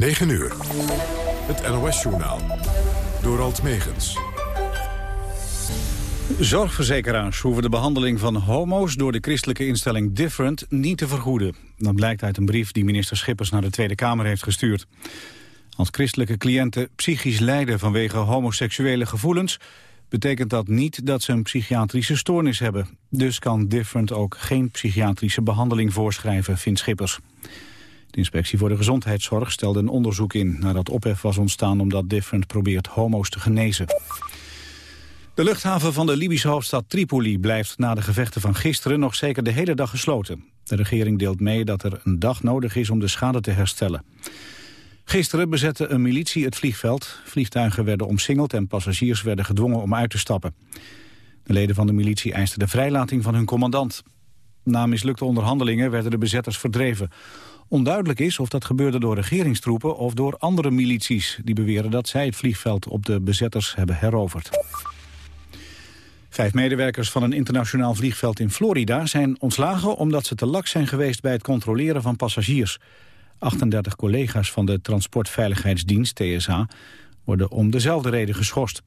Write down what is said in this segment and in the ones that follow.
9 uur. Het NOS-journaal. Door Alt Megens. Zorgverzekeraars hoeven de behandeling van homo's door de christelijke instelling Different niet te vergoeden. Dat blijkt uit een brief die minister Schippers naar de Tweede Kamer heeft gestuurd. Als christelijke cliënten psychisch lijden vanwege homoseksuele gevoelens... betekent dat niet dat ze een psychiatrische stoornis hebben. Dus kan Different ook geen psychiatrische behandeling voorschrijven, vindt Schippers. De inspectie voor de gezondheidszorg stelde een onderzoek in... nadat ophef was ontstaan omdat Different probeert homo's te genezen. De luchthaven van de Libische hoofdstad Tripoli blijft na de gevechten van gisteren nog zeker de hele dag gesloten. De regering deelt mee dat er een dag nodig is om de schade te herstellen. Gisteren bezette een militie het vliegveld. Vliegtuigen werden omsingeld en passagiers werden gedwongen om uit te stappen. De leden van de militie eisten de vrijlating van hun commandant. Na mislukte onderhandelingen werden de bezetters verdreven. Onduidelijk is of dat gebeurde door regeringstroepen of door andere milities... die beweren dat zij het vliegveld op de bezetters hebben heroverd. Vijf medewerkers van een internationaal vliegveld in Florida zijn ontslagen omdat ze te lak zijn geweest bij het controleren van passagiers. 38 collega's van de Transportveiligheidsdienst, TSA, worden om dezelfde reden geschorst.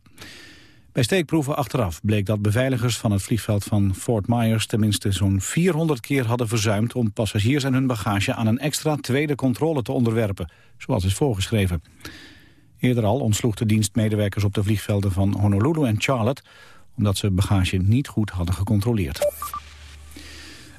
Bij steekproeven achteraf bleek dat beveiligers van het vliegveld van Fort Myers tenminste zo'n 400 keer hadden verzuimd om passagiers en hun bagage aan een extra tweede controle te onderwerpen, zoals is voorgeschreven. Eerder al ontsloeg de dienst medewerkers op de vliegvelden van Honolulu en Charlotte omdat ze bagage niet goed hadden gecontroleerd.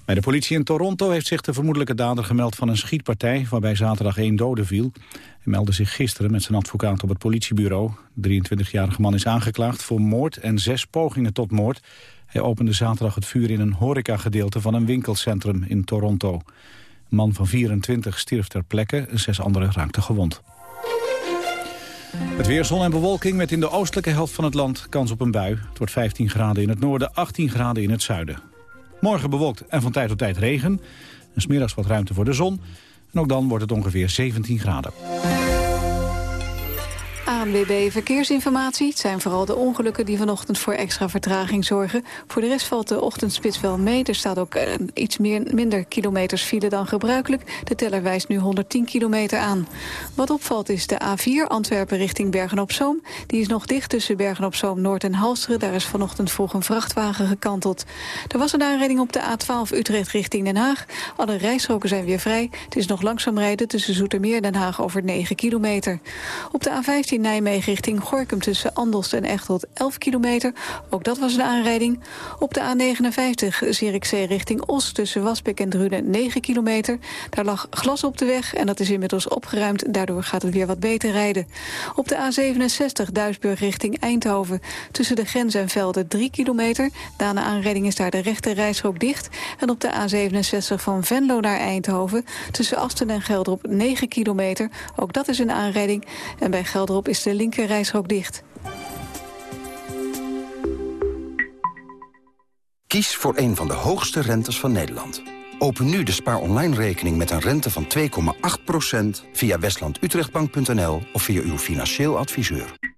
Bij de politie in Toronto heeft zich de vermoedelijke dader gemeld van een schietpartij waarbij zaterdag één dode viel. Hij meldde zich gisteren met zijn advocaat op het politiebureau. De 23-jarige man is aangeklaagd voor moord en zes pogingen tot moord. Hij opende zaterdag het vuur in een horecagedeelte van een winkelcentrum in Toronto. Een man van 24 stierf ter plekke, zes anderen raakten gewond. Het weer, zon en bewolking met in de oostelijke helft van het land kans op een bui. Het wordt 15 graden in het noorden, 18 graden in het zuiden. Morgen bewolkt en van tijd tot tijd regen. En smiddags wat ruimte voor de zon. En ook dan wordt het ongeveer 17 graden. ANWB Verkeersinformatie. Het zijn vooral de ongelukken die vanochtend voor extra vertraging zorgen. Voor de rest valt de ochtendspits wel mee. Er staat ook uh, iets meer, minder kilometers file dan gebruikelijk. De teller wijst nu 110 kilometer aan. Wat opvalt is de A4 Antwerpen richting Bergen-op-Zoom. Die is nog dicht tussen Bergen-op-Zoom Noord en Halsteren. Daar is vanochtend vroeg een vrachtwagen gekanteld. Er was een aanrijding op de A12 Utrecht richting Den Haag. Alle rijstroken zijn weer vrij. Het is nog langzaam rijden tussen Zoetermeer en Den Haag over 9 kilometer. Op de A15 Nijmegen richting Gorkum tussen Andelst en Echteld 11 kilometer. Ook dat was een aanrijding. Op de A59 Zierikzee richting Os tussen Waspik en Drunen 9 kilometer. Daar lag glas op de weg en dat is inmiddels opgeruimd. Daardoor gaat het weer wat beter rijden. Op de A67 Duisburg richting Eindhoven tussen de grens en velden 3 kilometer. Na een aanrijding is daar de rechte reishok dicht. En op de A67 van Venlo naar Eindhoven tussen Asten en Gelderop 9 kilometer. Ook dat is een aanrijding. En bij Gelderop is de linker reishok dicht. Kies voor een van de hoogste rentes van Nederland. Open nu de spaar online rekening met een rente van 2,8% via westlandutrechtbank.nl of via uw financieel adviseur.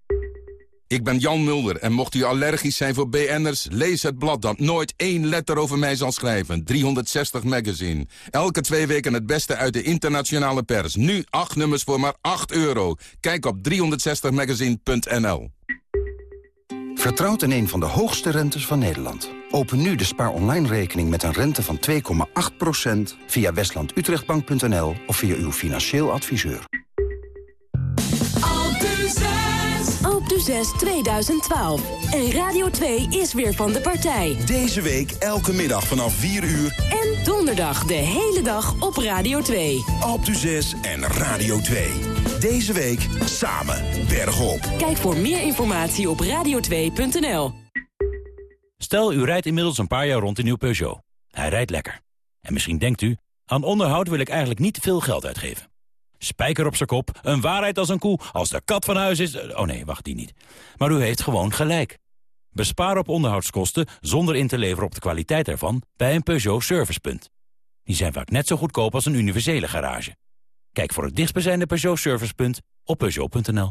Ik ben Jan Mulder en mocht u allergisch zijn voor BN'ers... lees het blad dat nooit één letter over mij zal schrijven. 360 Magazine. Elke twee weken het beste uit de internationale pers. Nu acht nummers voor maar 8 euro. Kijk op 360magazine.nl. Vertrouwt in een van de hoogste rentes van Nederland. Open nu de spaar online rekening met een rente van 2,8% via westlandutrechtbank.nl of via uw financieel adviseur. 2012. En Radio 2 is weer van de partij. Deze week elke middag vanaf 4 uur. En donderdag de hele dag op Radio 2. Alpe d'Huez en Radio 2. Deze week samen bergop. Kijk voor meer informatie op radio2.nl. Stel, u rijdt inmiddels een paar jaar rond in uw Peugeot. Hij rijdt lekker. En misschien denkt u, aan onderhoud wil ik eigenlijk niet te veel geld uitgeven. Spijker op zijn kop, een waarheid als een koe. Als de kat van huis is... Oh nee, wacht, die niet. Maar u heeft gewoon gelijk. Bespaar op onderhoudskosten zonder in te leveren op de kwaliteit ervan... bij een Peugeot Servicepunt. Die zijn vaak net zo goedkoop als een universele garage. Kijk voor het dichtstbijzijnde Peugeot Servicepunt op Peugeot.nl.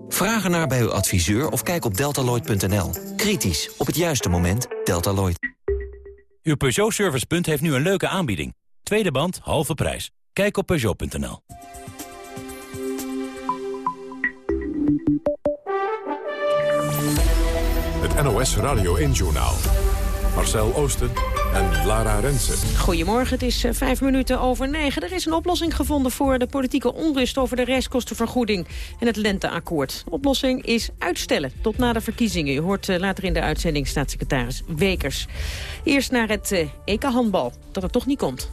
Vraag ernaar bij uw adviseur of kijk op deltaloid.nl. Kritisch, op het juiste moment, Deltaloid. Uw Peugeot Servicepunt heeft nu een leuke aanbieding. Tweede band, halve prijs. Kijk op Peugeot.nl. Het NOS Radio 1-journaal. Marcel Oosten en Lara Rensen. Goedemorgen, het is eh, vijf minuten over negen. Er is een oplossing gevonden voor de politieke onrust over de reiskostenvergoeding en het lenteakkoord. De oplossing is uitstellen tot na de verkiezingen. Je hoort eh, later in de uitzending staatssecretaris Wekers. Eerst naar het eh, EK-handbal, dat er toch niet komt.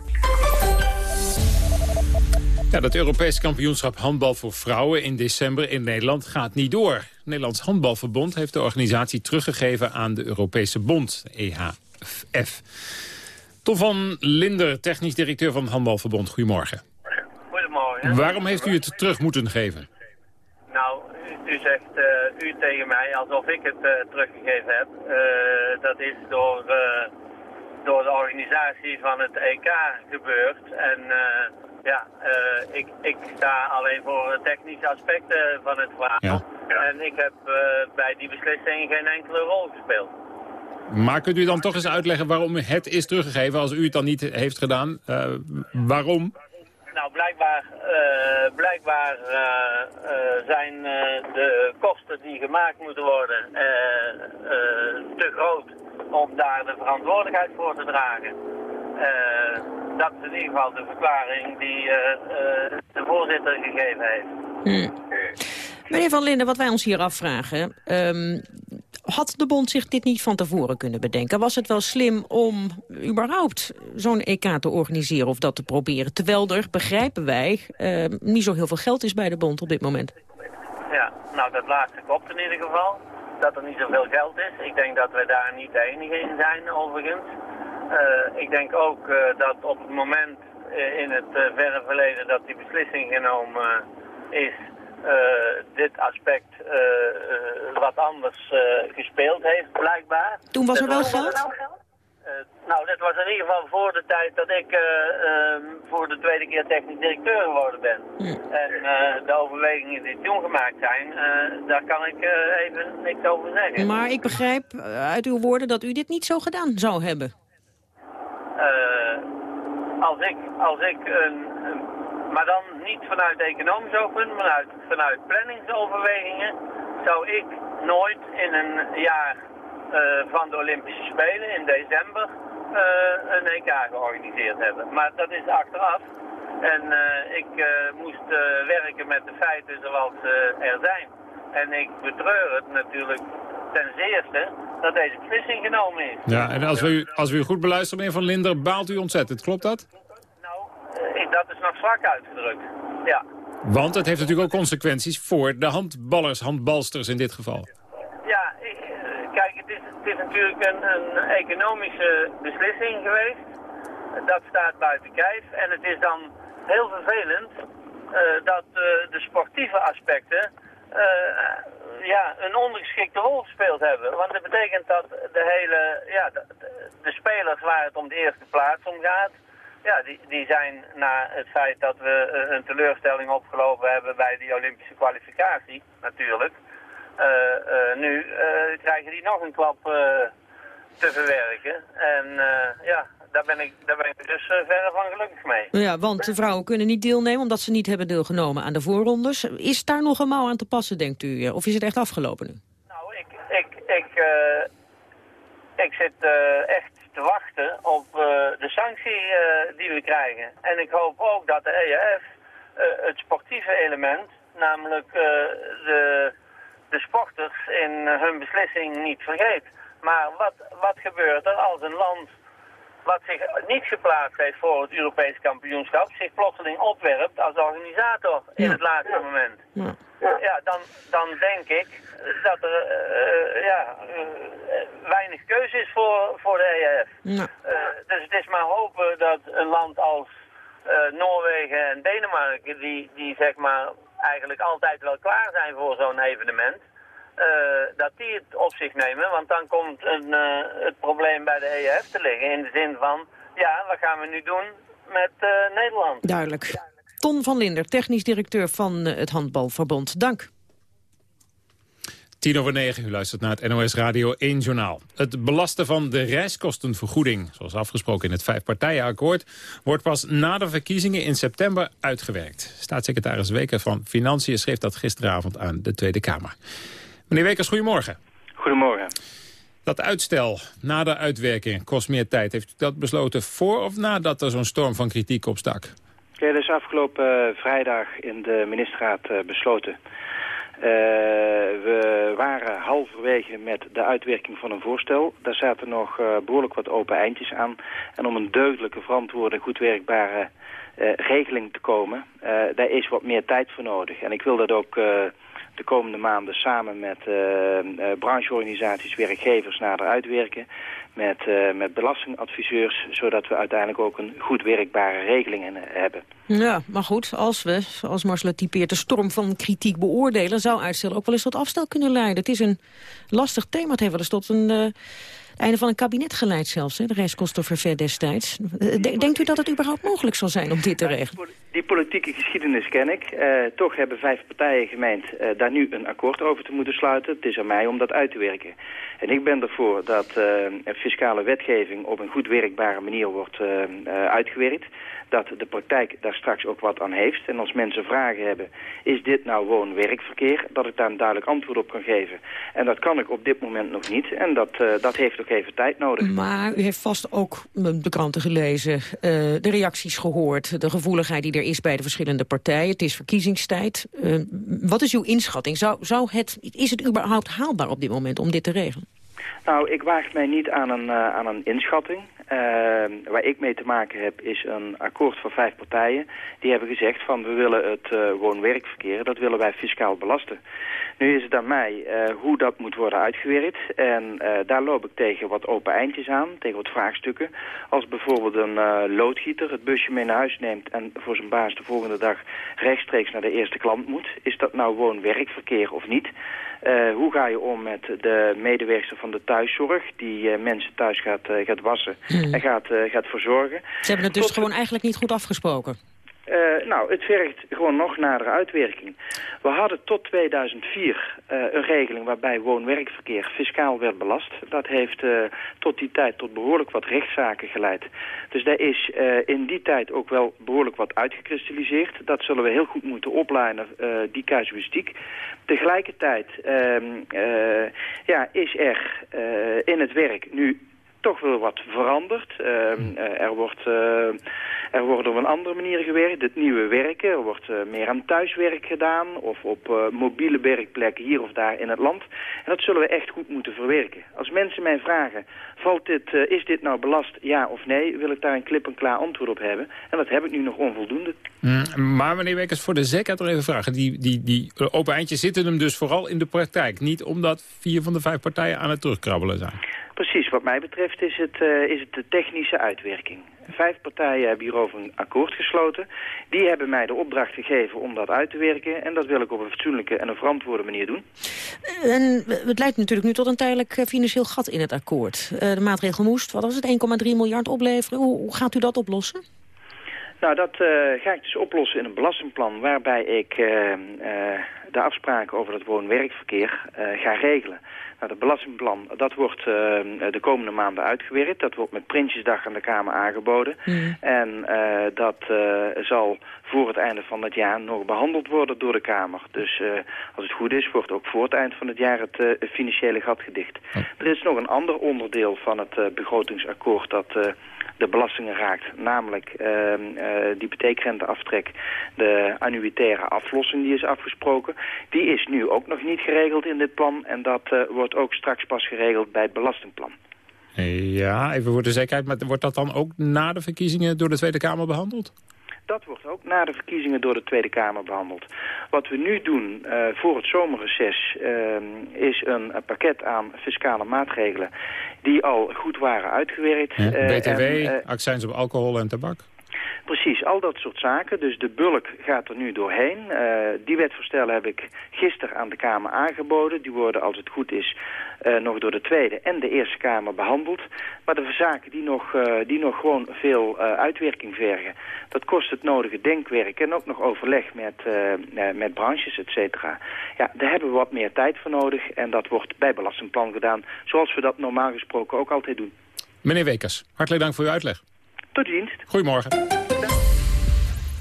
Ja, dat Europees kampioenschap handbal voor vrouwen in december in Nederland gaat niet door. Nederlands Handbalverbond heeft de organisatie teruggegeven aan de Europese Bond, EHF. Tom van Linder, technisch directeur van het Handbalverbond. Goedemorgen. Goedemorgen. Waarom heeft u het terug moeten geven? Nou, u, u zegt uh, u tegen mij alsof ik het uh, teruggegeven heb. Uh, dat is door, door de organisatie van het EK gebeurd. En ja, uh, ik, ik sta alleen voor technische aspecten van het verhaal. Ja. En ik heb uh, bij die beslissing geen enkele rol gespeeld. Maar kunt u dan toch eens uitleggen waarom het is teruggegeven als u het dan niet heeft gedaan? Uh, waarom? Nou, blijkbaar, blijkbaar zijn de kosten die gemaakt moeten worden te groot om daar de verantwoordelijkheid voor te dragen. dat is in ieder geval de verklaring die uh, uh, de voorzitter gegeven heeft. Hmm. Meneer Van Linden, wat wij ons hier afvragen... Um, had de bond zich dit niet van tevoren kunnen bedenken? Was het wel slim om überhaupt zo'n EK te organiseren of dat te proberen? Terwijl er, begrijpen wij, uh, niet zo heel veel geld is bij de bond op dit moment. Ja, nou dat laatste klopt in ieder geval. Dat er niet zoveel geld is. Ik denk dat wij daar niet de enige in zijn overigens. Uh, ik denk ook uh, dat op het moment uh, in het verre verleden dat die beslissing genomen is, dit aspect wat anders gespeeld heeft, blijkbaar. Toen was er wel geld? Nou, dat was in ieder geval voor de tijd dat ik voor de tweede keer technisch directeur geworden ben. Hm. En de overwegingen die toen gemaakt zijn, daar kan ik even niks over zeggen. Maar ik begrijp uit uw woorden dat u dit niet zo gedaan zou hebben. Als ik, als ik een, een, maar dan niet vanuit economisch oogpunt, maar uit, vanuit planningsoverwegingen, zou ik nooit in een jaar van de Olympische Spelen in december een EK georganiseerd hebben. Maar dat is achteraf. En ik moest werken met de feiten zoals er zijn. En ik betreur het natuurlijk ten zeerste dat deze beslissing genomen is. Ja, en als we, u, als we u goed beluisteren, meneer Van Linder, baalt u ontzettend. Klopt dat? Nou, dat is nog zwak uitgedrukt, ja. Want het heeft natuurlijk ook consequenties voor de handballers, handbalsters in dit geval. Het is, natuurlijk een, een economische beslissing geweest. Dat staat buiten kijf. En het is dan heel vervelend uh, dat uh, de sportieve aspecten ja, een ondergeschikte rol gespeeld hebben. Want dat betekent dat de hele, ja, de, de, spelers waar het om de eerste plaats om gaat, ja, die, die zijn na het feit dat we een teleurstelling opgelopen hebben bij die Olympische kwalificatie, natuurlijk. Uh, uh, nu uh, krijgen die nog een klap te verwerken. En ja, daar ben ik, daar ben ik dus verre van gelukkig mee. Ja, want de vrouwen kunnen niet deelnemen omdat ze niet hebben deelgenomen aan de voorrondes. Is daar nog een mouw aan te passen, denkt u? Of is het echt afgelopen nu? Nou, ik, ik, ik, uh, ik zit uh, echt te wachten op uh, de sanctie die we krijgen. En ik hoop ook dat de EF het sportieve element, namelijk de, de sporters in hun beslissing niet vergeet. Maar wat, wat gebeurt er als een land wat zich niet geplaatst heeft voor het Europees kampioenschap, zich plotseling opwerpt als organisator in Ja. het laatste moment. Ja. Ja, dan, dan denk ik dat er uh, ja, uh, weinig keuze is voor, voor de EF. Ja. Uh, dus het is maar hopen dat een land als Noorwegen en Denemarken, die, die zeg maar eigenlijk altijd wel klaar zijn voor zo'n evenement, dat die het op zich nemen. Want dan komt een, eh, het probleem bij de EF te liggen. In de zin van, ja, wat gaan we nu doen met eh, Nederland? Duidelijk. Ton van Linder, technisch directeur van eh, het Handbalverbond. Dank. Tien over negen, u luistert naar het NOS Radio 1 Journaal. Het belasten van de reiskostenvergoeding, zoals afgesproken in het vijfpartijenakkoord... wordt pas na de verkiezingen in september uitgewerkt. Staatssecretaris Weken van Financiën schreef dat gisteravond aan de Tweede Kamer. Meneer Wekers, goedemorgen. Goedemorgen. Dat uitstel na de uitwerking kost meer tijd. Heeft u dat besloten voor of nadat er zo'n storm van kritiek opstak? Ja, dat is afgelopen eh, vrijdag in de ministerraad uh, besloten. Uh, we waren halverwege met de uitwerking van een voorstel. Daar zaten nog uh, behoorlijk wat open eindjes aan. En om een deugdelijke, verantwoorde, goed werkbare uh, regeling te komen... daar is wat meer tijd voor nodig. En ik wil dat ook de komende maanden samen met brancheorganisaties, werkgevers nader uitwerken met, uh, met belastingadviseurs... zodat we uiteindelijk ook een goed werkbare regeling hebben. Ja, maar goed, als we, zoals Marcel typeert... de storm van kritiek beoordelen... zou uitstel ook wel eens tot afstel kunnen leiden. Het is een lastig thema. Het heeft wel eens tot een... Einde van een kabinet geleid zelfs, hè, de reiskostenverver destijds. Denkt u dat het überhaupt mogelijk zal zijn om dit te regelen? Die politieke geschiedenis ken ik. Uh, toch hebben vijf partijen gemeend uh, daar nu een akkoord over te moeten sluiten. Het is aan mij om dat uit te werken. En ik ben ervoor dat uh, fiscale wetgeving op een goed werkbare manier wordt uitgewerkt dat de praktijk daar straks ook wat aan heeft. En als mensen vragen hebben, is dit nou gewoon werkverkeer? Dat ik daar een duidelijk antwoord op kan geven. En dat kan ik op dit moment nog niet. En dat, dat heeft ook even tijd nodig. Maar u heeft vast ook de kranten gelezen, uh, de reacties gehoord... de gevoeligheid die er is bij de verschillende partijen. Het is verkiezingstijd. Uh, wat is uw inschatting? Zou, zou het, is het überhaupt haalbaar op dit moment om dit te regelen? Nou, ik waag mij niet aan een, uh, aan een inschatting. Uh, waar ik mee te maken heb is een akkoord van vijf partijen. Die hebben gezegd van we willen het uh, gewoon werkverkeer, dat willen wij fiscaal belasten. Nu is het aan mij uh, hoe dat moet worden uitgewerkt. En daar loop ik tegen wat open eindjes aan, tegen wat vraagstukken. Als bijvoorbeeld een loodgieter het busje mee naar huis neemt... en voor zijn baas de volgende dag rechtstreeks naar de eerste klant moet. Is dat nou gewoon werkverkeer of niet? Uh, hoe ga je om met de medewerker van de thuiszorg... die uh, mensen thuis gaat, uh, gaat wassen hmm. en gaat, gaat verzorgen? Ze hebben het dus Tot... gewoon eigenlijk niet goed afgesproken. Uh, nou, het vergt gewoon nog nadere uitwerking. We hadden tot 2004 uh, een regeling waarbij woon-werkverkeer fiscaal werd belast. Dat heeft uh, tot die tijd tot behoorlijk wat rechtszaken geleid. Dus daar is in die tijd ook wel behoorlijk wat uitgekristalliseerd. Dat zullen we heel goed moeten opleiden, die casuïstiek. Tegelijkertijd ehm, ja, is er in het werk nu toch wel wat veranderd. Uh, er, wordt, uh, er wordt op een andere manier gewerkt. Het nieuwe werken, er wordt uh, meer aan thuiswerk gedaan... of op mobiele werkplekken hier of daar in het land. En dat zullen we echt goed moeten verwerken. Als mensen mij vragen, valt dit, is dit nou belast, ja of nee... wil ik daar een klip-en-klaar antwoord op hebben. En dat heb ik nu nog onvoldoende. Mm, maar meneer Wekers, voor de zekerheid nog even vragen. Die, die, die open eindjes zitten hem dus vooral in de praktijk. Niet omdat vier van de vijf partijen aan het terugkrabbelen zijn. Precies, wat mij betreft is het, uh, is het de technische uitwerking. Vijf partijen hebben hierover een akkoord gesloten. Die hebben mij de opdracht gegeven om dat uit te werken. En dat wil ik op een fatsoenlijke en een verantwoorde manier doen. En het leidt natuurlijk nu tot een tijdelijk eh, financieel gat in het akkoord. Uh, de maatregel moest, wat was het, 1,3 miljard opleveren. Hoe, gaat u dat oplossen? Nou, dat uh, ga ik dus oplossen in een belastingplan... waarbij ik de afspraken over het woon-werkverkeer ga regelen. Nou, het belastingplan, dat wordt de komende maanden uitgewerkt. Dat wordt met Prinsjesdag aan de Kamer aangeboden. Mm. En dat zal voor het einde van het jaar nog behandeld worden door de Kamer. Dus als het goed is, wordt ook voor het eind van het jaar het financiële gat gedicht. Oh. Er is nog een ander onderdeel van het begrotingsakkoord dat de belastingen raakt. Namelijk uh, uh, die beteekrenteaftrek, de annuitaire aflossing die is afgesproken. Die is nu ook nog niet geregeld in dit plan. En dat uh, wordt ook straks pas geregeld bij het belastingplan. Ja, even voor de zekerheid. Maar wordt dat dan ook na de verkiezingen door de Tweede Kamer behandeld? Dat wordt ook na de verkiezingen door de Tweede Kamer behandeld. Wat we nu doen uh, voor het zomerreces uh, is een, een, pakket aan fiscale maatregelen die al goed waren uitgewerkt. Ja, BTW, accijns op alcohol en tabak? Precies, al dat soort zaken. Dus de bulk gaat er nu doorheen. Uh, die wetsvoorstellen heb ik gisteren aan de Kamer aangeboden. Die worden, als het goed is, uh, nog door de Tweede en de Eerste Kamer behandeld. Maar de zaken die nog, uh, die nog gewoon veel uitwerking vergen... dat kost het nodige denkwerk en ook nog overleg met, met branches, et cetera. Ja, daar hebben we wat meer tijd voor nodig. En dat wordt bij belastingplan gedaan, zoals we dat normaal gesproken ook altijd doen. Meneer Wekers, hartelijk dank voor uw uitleg. Tot dienst. Goedemorgen.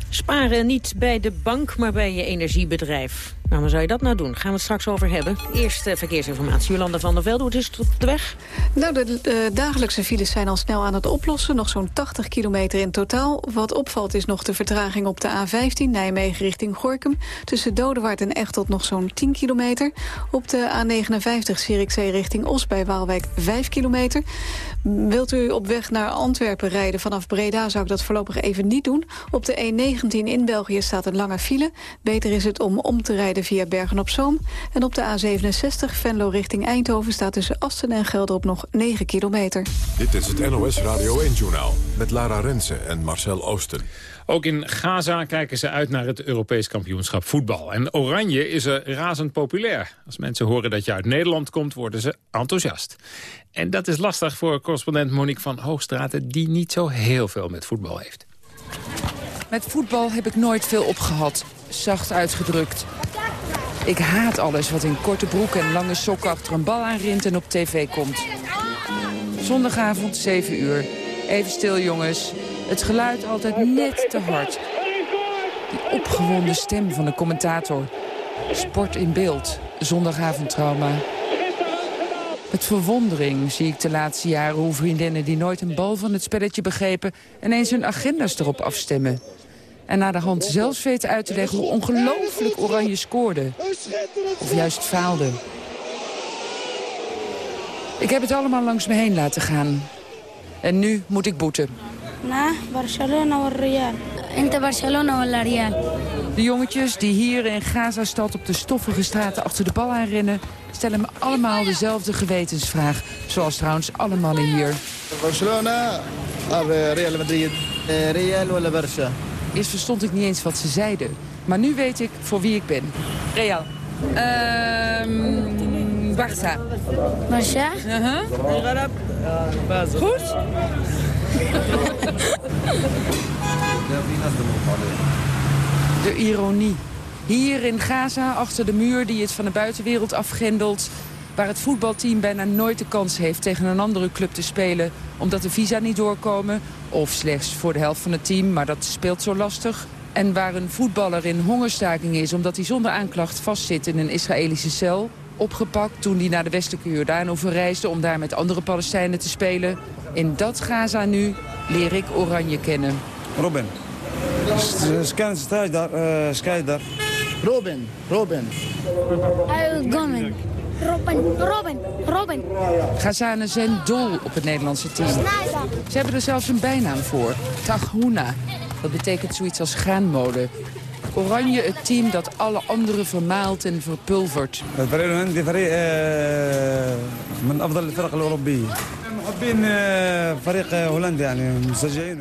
Sparen niet bij de bank, maar bij je energiebedrijf. Nou, waar zou je dat nou doen? Gaan we het straks over hebben. Eerst verkeersinformatie. Jolanda van der Velde, hoe is het op de weg? Nou, de, dagelijkse files zijn al snel aan het oplossen. Nog zo'n 80 kilometer in totaal. Wat opvalt is nog de vertraging op de A15 Nijmegen richting Gorkum. Tussen Dodewaard en Echtelt nog zo'n 10 kilometer. Op de A59 Zierikzee richting Os bij Waalwijk 5 kilometer. Wilt u op weg naar Antwerpen rijden vanaf Breda... zou ik dat voorlopig even niet doen. Op de E19 in België staat een lange file. Beter is het om om te rijden via Bergen-op-Zoom. En op de A67 Venlo richting Eindhoven staat tussen Asten en Gelderop nog 9 kilometer. Dit is het NOS Radio 1-journaal met Lara Rensen en Marcel Oosten. Ook in Gaza kijken ze uit naar het Europees kampioenschap voetbal. En Oranje is er razend populair. Als mensen horen dat je uit Nederland komt, worden ze enthousiast. En dat is lastig voor correspondent Monique van Hoogstraten... die niet zo heel veel met voetbal heeft. Met voetbal heb ik nooit veel opgehad, zacht uitgedrukt. Ik haat alles wat in korte broek en lange sokken achter een bal aanrint en op tv komt. Zondagavond, 7 uur. Even stil, jongens. Het geluid altijd net te hard. Die opgewonden stem van de commentator. Sport in beeld. Zondagavondtrauma. Met verwondering zie ik de laatste jaren hoe vriendinnen die nooit een bal van het spelletje begrepen... ineens hun agenda's erop afstemmen. En naar de hand zelfs weten uit te leggen hoe ongelooflijk Oranje scoorde. Of juist faalde. Ik heb het allemaal langs me heen laten gaan. En nu moet ik boeten. Na Barcelona of Real. Inter Barcelona of Real. De jongetjes die hier in Gaza-stad op de stoffige straten achter de bal aanrennen... stellen me allemaal dezelfde gewetensvraag. Zoals trouwens alle mannen hier. Barcelona of Real Madrid. Eh, Real of Barça. Eerst verstond ik niet eens wat ze zeiden. Maar nu weet ik voor wie ik ben. Real. Um, Barça. Barça? Uh -huh. Goed? De ironie. Hier in Gaza, achter de muur die het van de buitenwereld afgrendelt... waar het voetbalteam bijna nooit de kans heeft tegen een andere club te spelen... omdat de visa niet doorkomen, of slechts voor de helft van het team... maar dat speelt zo lastig. En waar een voetballer in hongerstaking is omdat hij zonder aanklacht vastzit in een Israëlische cel... opgepakt toen hij naar de westelijke Jordaan verreisde om daar met andere Palestijnen te spelen. In dat Gaza nu leer ik Oranje kennen. Robin. Scan daar, uh, daar. Robin, Robin. Robin, Robin, Robin. Gazanen zijn dol op het Nederlandse team. Ze hebben er zelfs een bijnaam voor. Taghouna. Dat betekent zoiets als graanmolen. Oranje het team dat alle anderen vermaalt en verpulvert.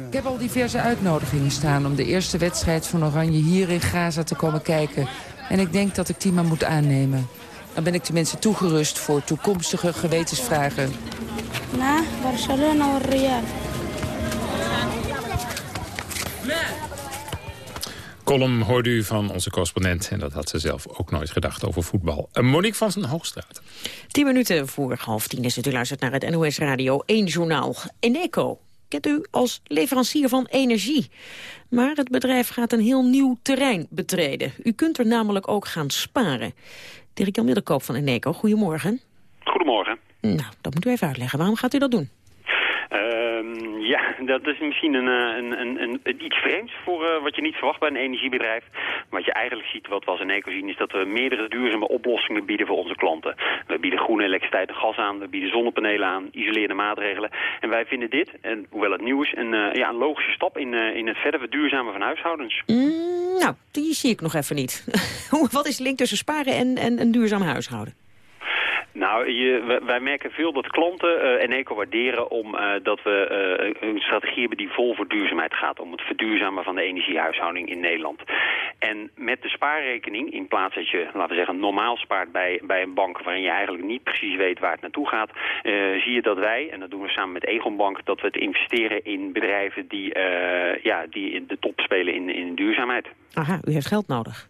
Ik heb al diverse uitnodigingen staan om de eerste wedstrijd van Oranje hier in Gaza te komen kijken. En ik denk dat ik die maar moet aannemen. Dan ben ik tenminste toegerust voor toekomstige gewetensvragen. Na Barcelona of Real. Column hoorde u van onze correspondent. En dat had ze zelf ook nooit gedacht over voetbal. Monique van zijn Hoogstraat. Tien minuten voor half tien is het. U luistert naar het NOS Radio 1 Journaal. Eneco kent u als leverancier van energie. Maar het bedrijf gaat een heel nieuw terrein betreden. U kunt er namelijk ook gaan sparen. Dirk-Jan Middelkoop van Eneco, goedemorgen. Goedemorgen. Nou, dat moet u even uitleggen. Waarom gaat u dat doen? Uh, ja, dat is misschien een, een, een, een iets vreemds voor uh, wat je niet verwacht bij een energiebedrijf. Wat je eigenlijk ziet, wat we als Eneco zien, is dat we meerdere duurzame oplossingen bieden voor onze klanten. We bieden groene elektriciteit en gas aan, we bieden zonnepanelen aan, isolerende maatregelen. En wij vinden dit, en hoewel het nieuw is, een, uh, ja, een logische stap in, in het verder verduurzamen van huishoudens. Mm, nou, die zie ik nog even niet. wat is de link tussen sparen en, en een duurzaam huishouden? Nou, je, wij- merken veel dat klanten eh Eneco waarderen om eh, dat we eh, een strategie hebben die vol voor duurzaamheid gaat. Om het verduurzamen van de energiehuishouding in Nederland. En met de spaarrekening, in plaats dat je, laten we zeggen, normaal spaart bij, bij een bank waarin je eigenlijk niet precies weet waar het naartoe gaat, zie je dat wij, en dat doen we samen met Egon Bank, dat we het investeren in bedrijven die, ja, die de top spelen in, in duurzaamheid. Aha, u heeft geld nodig.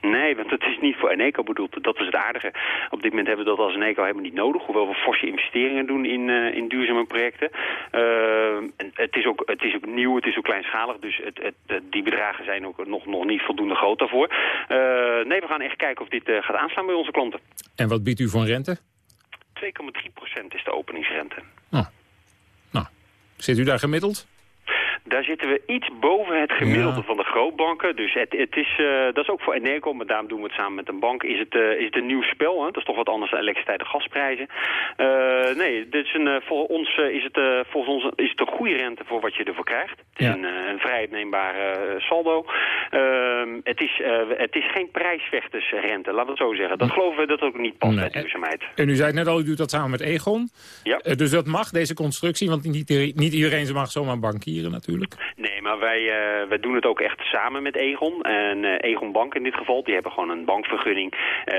Nee, want het is niet voor Eneco bedoeld. Dat was het aardige. Op dit moment hebben we dat als Eneco helemaal niet nodig. Hoewel we forse investeringen doen in, eh, in duurzame projecten. En het, is ook, het is ook nieuw, het is ook kleinschalig. Dus het, het, die bedragen zijn ook nog, nog niet voldoende groot daarvoor. Eh, nee, we gaan echt kijken of dit gaat aanslaan bij onze klanten. 2,3 En wat biedt u voor rente? is de openingsrente. Zit u daar gemiddeld? Daar zitten we iets boven het gemiddelde Ja. van de grootbanken. Dus het, het is, eh, dat is ook voor Eneco, maar daarom doen we het samen met een bank. Is het, eh, is het een nieuw spel? Hè? Dat is toch wat anders dan elektriciteit en gasprijzen. Eh, nee, dit is een, voor ons, is, het, volgens ons is het een goede rente voor wat je ervoor krijgt. Het is Ja. een, een vrij uitneembare saldo. Ehm, het, is, het is geen prijsvechtersrente, laten we het zo zeggen. Dat geloven we dat ook niet past bij duurzaamheid. En u zei het net al, u doet dat samen met Egon. Ja. Dus dat mag, deze constructie, want niet, niet iedereen mag zomaar bankieren natuurlijk. Nee, maar wij, eh, wij doen het ook echt samen met Egon. En eh, Egon Bank in dit geval, die hebben gewoon een bankvergunning. Eh,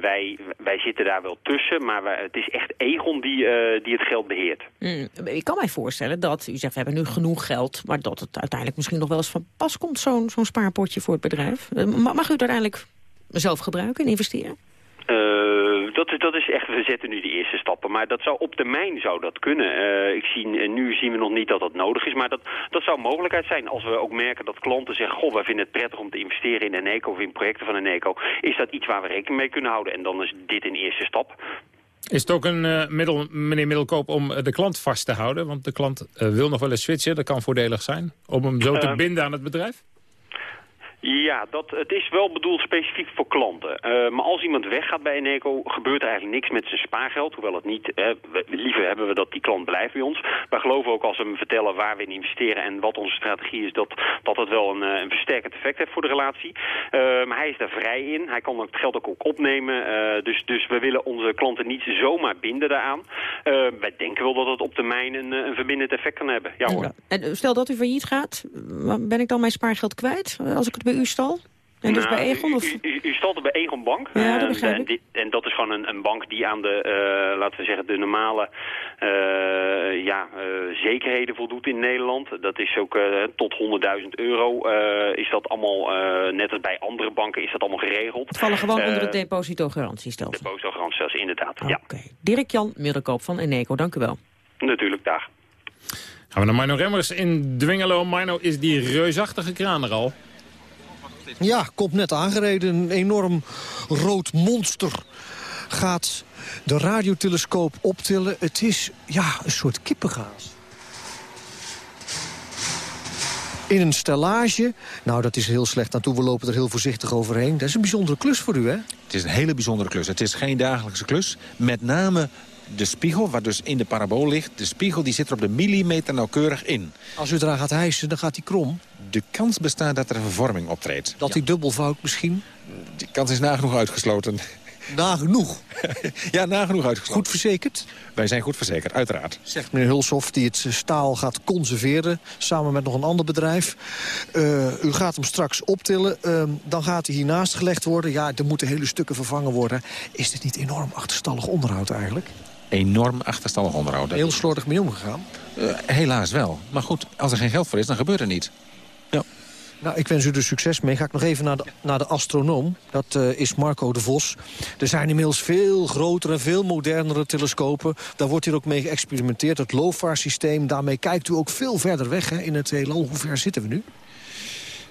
wij, wij zitten daar wel tussen, maar wij- het is echt Egon die, die het geld beheert. Mm, ik kan mij voorstellen dat, u zegt we hebben nu genoeg geld... maar dat het uiteindelijk misschien nog wel eens van pas komt, zo'n zo'n spaarpotje voor het bedrijf. Ma- mag u het uiteindelijk zelf gebruiken en investeren? Dat, is, dat is echt, we zetten nu de eerste stappen. Maar dat zou op termijn zou dat kunnen. Eh, ik zie, eh, nu zien we nog niet dat dat nodig is. Maar dat, dat zou een mogelijkheid zijn. Als we ook merken dat klanten zeggen... goh, wij vinden het prettig om te investeren in Eneco of in projecten van Eneco. Is dat iets waar we rekening mee kunnen houden? En dan is dit een eerste stap. Is het ook een eh, middel, meneer Middelkoop, om de klant vast te houden? Want de klant wil nog wel eens switchen, dat kan voordelig zijn. Om hem zo te binden aan het bedrijf? Ja, dat, het is wel bedoeld specifiek voor klanten. Eh, maar als iemand weggaat bij Eneco, gebeurt er eigenlijk niks met zijn spaargeld. Hoewel het niet, eh, we- liever hebben we dat die klant blijft bij ons. Wij geloven ook als we hem vertellen waar we in investeren en wat onze strategie is, dat, dat het wel een, eh, een versterkend effect heeft voor de relatie. Eh, maar hij is daar vrij in. Hij kan het geld ook, opnemen. Dus, dus we willen onze klanten niet zomaar binden daaraan. Wij denken wel dat het op termijn een, een verbindend effect kan hebben. Ja hoor. En stel dat u failliet gaat, ben ik dan mijn spaargeld kwijt als ik het bij u stal? En dus Nou, bij Egon? U, Of... u, u- u stalt er bij Egon Bank. Ja, dat En- en, ik. dit- en dat is gewoon een, een bank die aan de, eh, laten we zeggen, de normale eh, ja, eh, zekerheden voldoet in Nederland. Dat is ook eh, tot 100.000 euro eh, is dat allemaal, eh, net als bij andere banken, is dat allemaal geregeld. Het vallen gewoon onder het depositogarantiestelsel. Depositogarantiestelsel, inderdaad. Ja, Dirk-Jan Middelkoop van Eneco, dank u wel. natuurlijk, dag. Gaan we naar Mino Remmers in Dwingelo. Mino, is die reusachtige kraan er al? Ja, komt net aangereden. Een enorm rood monster gaat de radiotelescoop optillen. Het is ja, een soort kippengaas. In een stellage, nou dat is heel slecht aan toe, we lopen er heel voorzichtig overheen. Dat is een bijzondere klus voor u, hè? Het is een hele bijzondere klus. Het is geen dagelijkse klus. Met name de spiegel, wat dus in de parabool ligt... de spiegel die zit er op de millimeter nauwkeurig in. Als u eraan gaat hijsen, dan gaat hij krom. De kans bestaat dat er een vervorming optreedt. Dat hij dubbelvouwt misschien? Die kans is nagenoeg uitgesloten. Nagenoeg? ja, nagenoeg uitgesloten. Goed verzekerd? Wij zijn goed verzekerd, uiteraard. Zegt meneer Hulshoff, die het staal gaat conserveren... samen met nog een ander bedrijf. Eh, u gaat hem straks optillen. Ehm, dan gaat hij hiernaast gelegd worden. Ja, er moeten hele stukken vervangen worden. Is dit niet enorm achterstallig onderhoud eigenlijk? Enorm achterstallig onderhoud. Heel slordig mee omgegaan? Eh, helaas wel. Maar goed, als er geen geld voor is, dan gebeurt er niet. Nou, ik wens u er succes mee. Ga ik nog even naar de, naar de astronoom. Dat eh, is Marco de Vos. Er zijn inmiddels veel grotere veel modernere telescopen. Daar wordt hier ook mee geëxperimenteerd. Het LOFAR-systeem, daarmee kijkt u ook veel verder weg hè, in het heelal. Hoe ver zitten we nu?